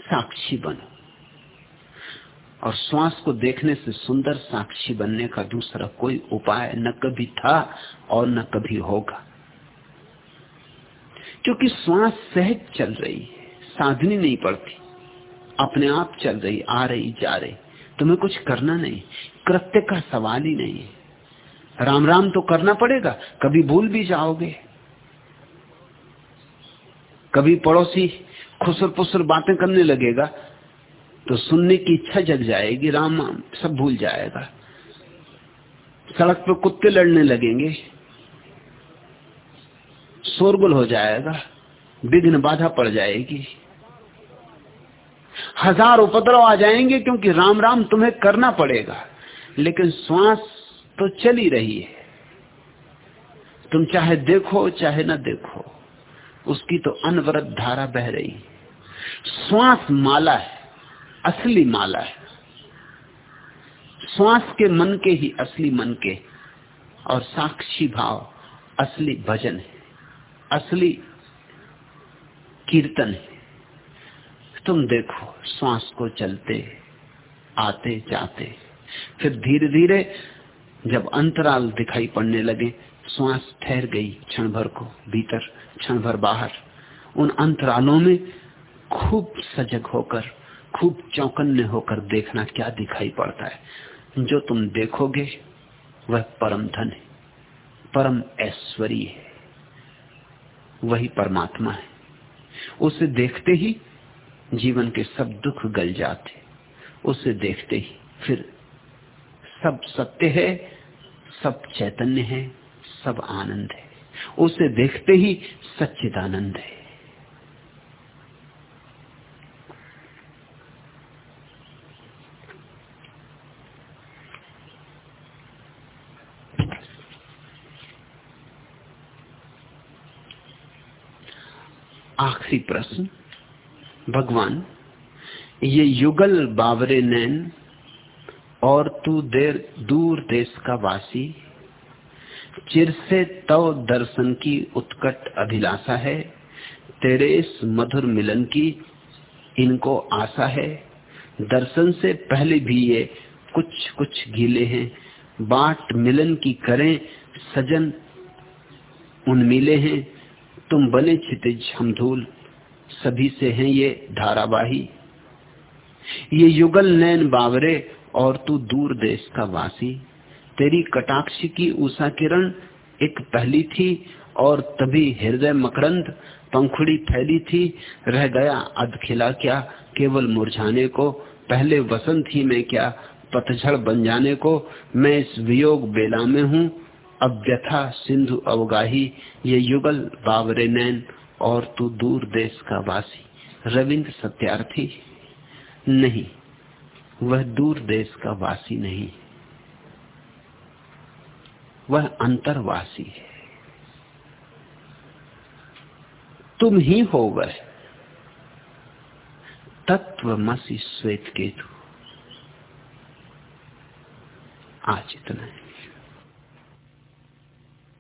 साक्षी बनो। और श्वास को देखने से सुंदर साक्षी बनने का दूसरा कोई उपाय न कभी था और न कभी होगा। क्योंकि श्वास सहज चल रही है, साधनी नहीं पड़ती। अपने आप चल रही, आ रही, जा रही। तुम्हें कुछ करना नहीं, कृत्य का सवाल ही नहीं है। राम राम तो करना पड़ेगा, कभी भूल भी जाओगे। कभी पड़ोसी खुसर पुसर बातें करने लगेगा तो सुनने की इच्छा जग जाएगी, राम राम सब भूल जाएगा। सड़क पर कुत्ते लड़ने लगेंगे। शोरगुल हो जाएगा, विघ्न बाधा पड़ जाएगी। हज़ार उपद्रव आ जाएँगे क्योंकि राम राम तुम्हें करना पड़ेगा, लेकिन श्वास तो चली रही है। तुम चाहे देखो, चाहे न देखो, उसकी तो अनवरत धारा बह रही श्वास माला है। असली माला है। श्वास के मन के ही असली मन के और साक्षी भाव, असली भजन है, असली कीर्तन है। तुम देखो श्वास को चलते, आते, जाते। फिर धीरे धीरे जब अंतराल दिखाई पड़ने लगे, श्वास ठहर गई क्षण भर को भीतर, क्षण भर बाहर। उन अंतरालों में खूब सजग होकर खूब चौकन्ने होकर देखना क्या दिखाई पड़ता है। जो तुम देखोगे, वह परम धन है, परम ऐश्वरी है, वही परमात्मा है। उसे देखते ही जीवन के सब दुख गल जाते उसे देखते ही फिर सब सत्य है, सब चैतन्य है, सब आनंद है। उसे देखते ही सच्चिदानंद है। आखिरी प्रश्न, भगवान, ये युगल बावरे नैन और तू देर, दूर देश का वासी, चिर से तव दर्शन की उत्कट अभिलाषा है, तेरे इस मधुर मिलन की इनको आशा है, दर्शन से पहले भी ये कुछ कुछ गीले हैं, बाट मिलन की करें, सजन उनमिले हैं, तुम बने छितिज हम धूल सभी से हैं ये धारावाही। ये युगल नैन बावरे, और तू दूर देश का वासी। तेरी कटाक्ष की उषा किरण एक पहली थी, और तभी हृदय मकरंद पंखुड़ी फैली थी। रह गया अध खिला क्या, केवल मुरझाने को। पहले वसंत ही में क्या, पतझड़ बन जाने को। मैं इस वियोग बेला में हूँ, अब व्यथा सिंधु अवगाही। ये युगल बावरे नैन और तू दूर देश का वासी। रविंद्र सत्यार्थी नहीं, वह दूर देश का वासी नहीं। वह अंतरवासी है। तुम ही हो वह तत्व मसी श्वेत केतु। आज इतना है।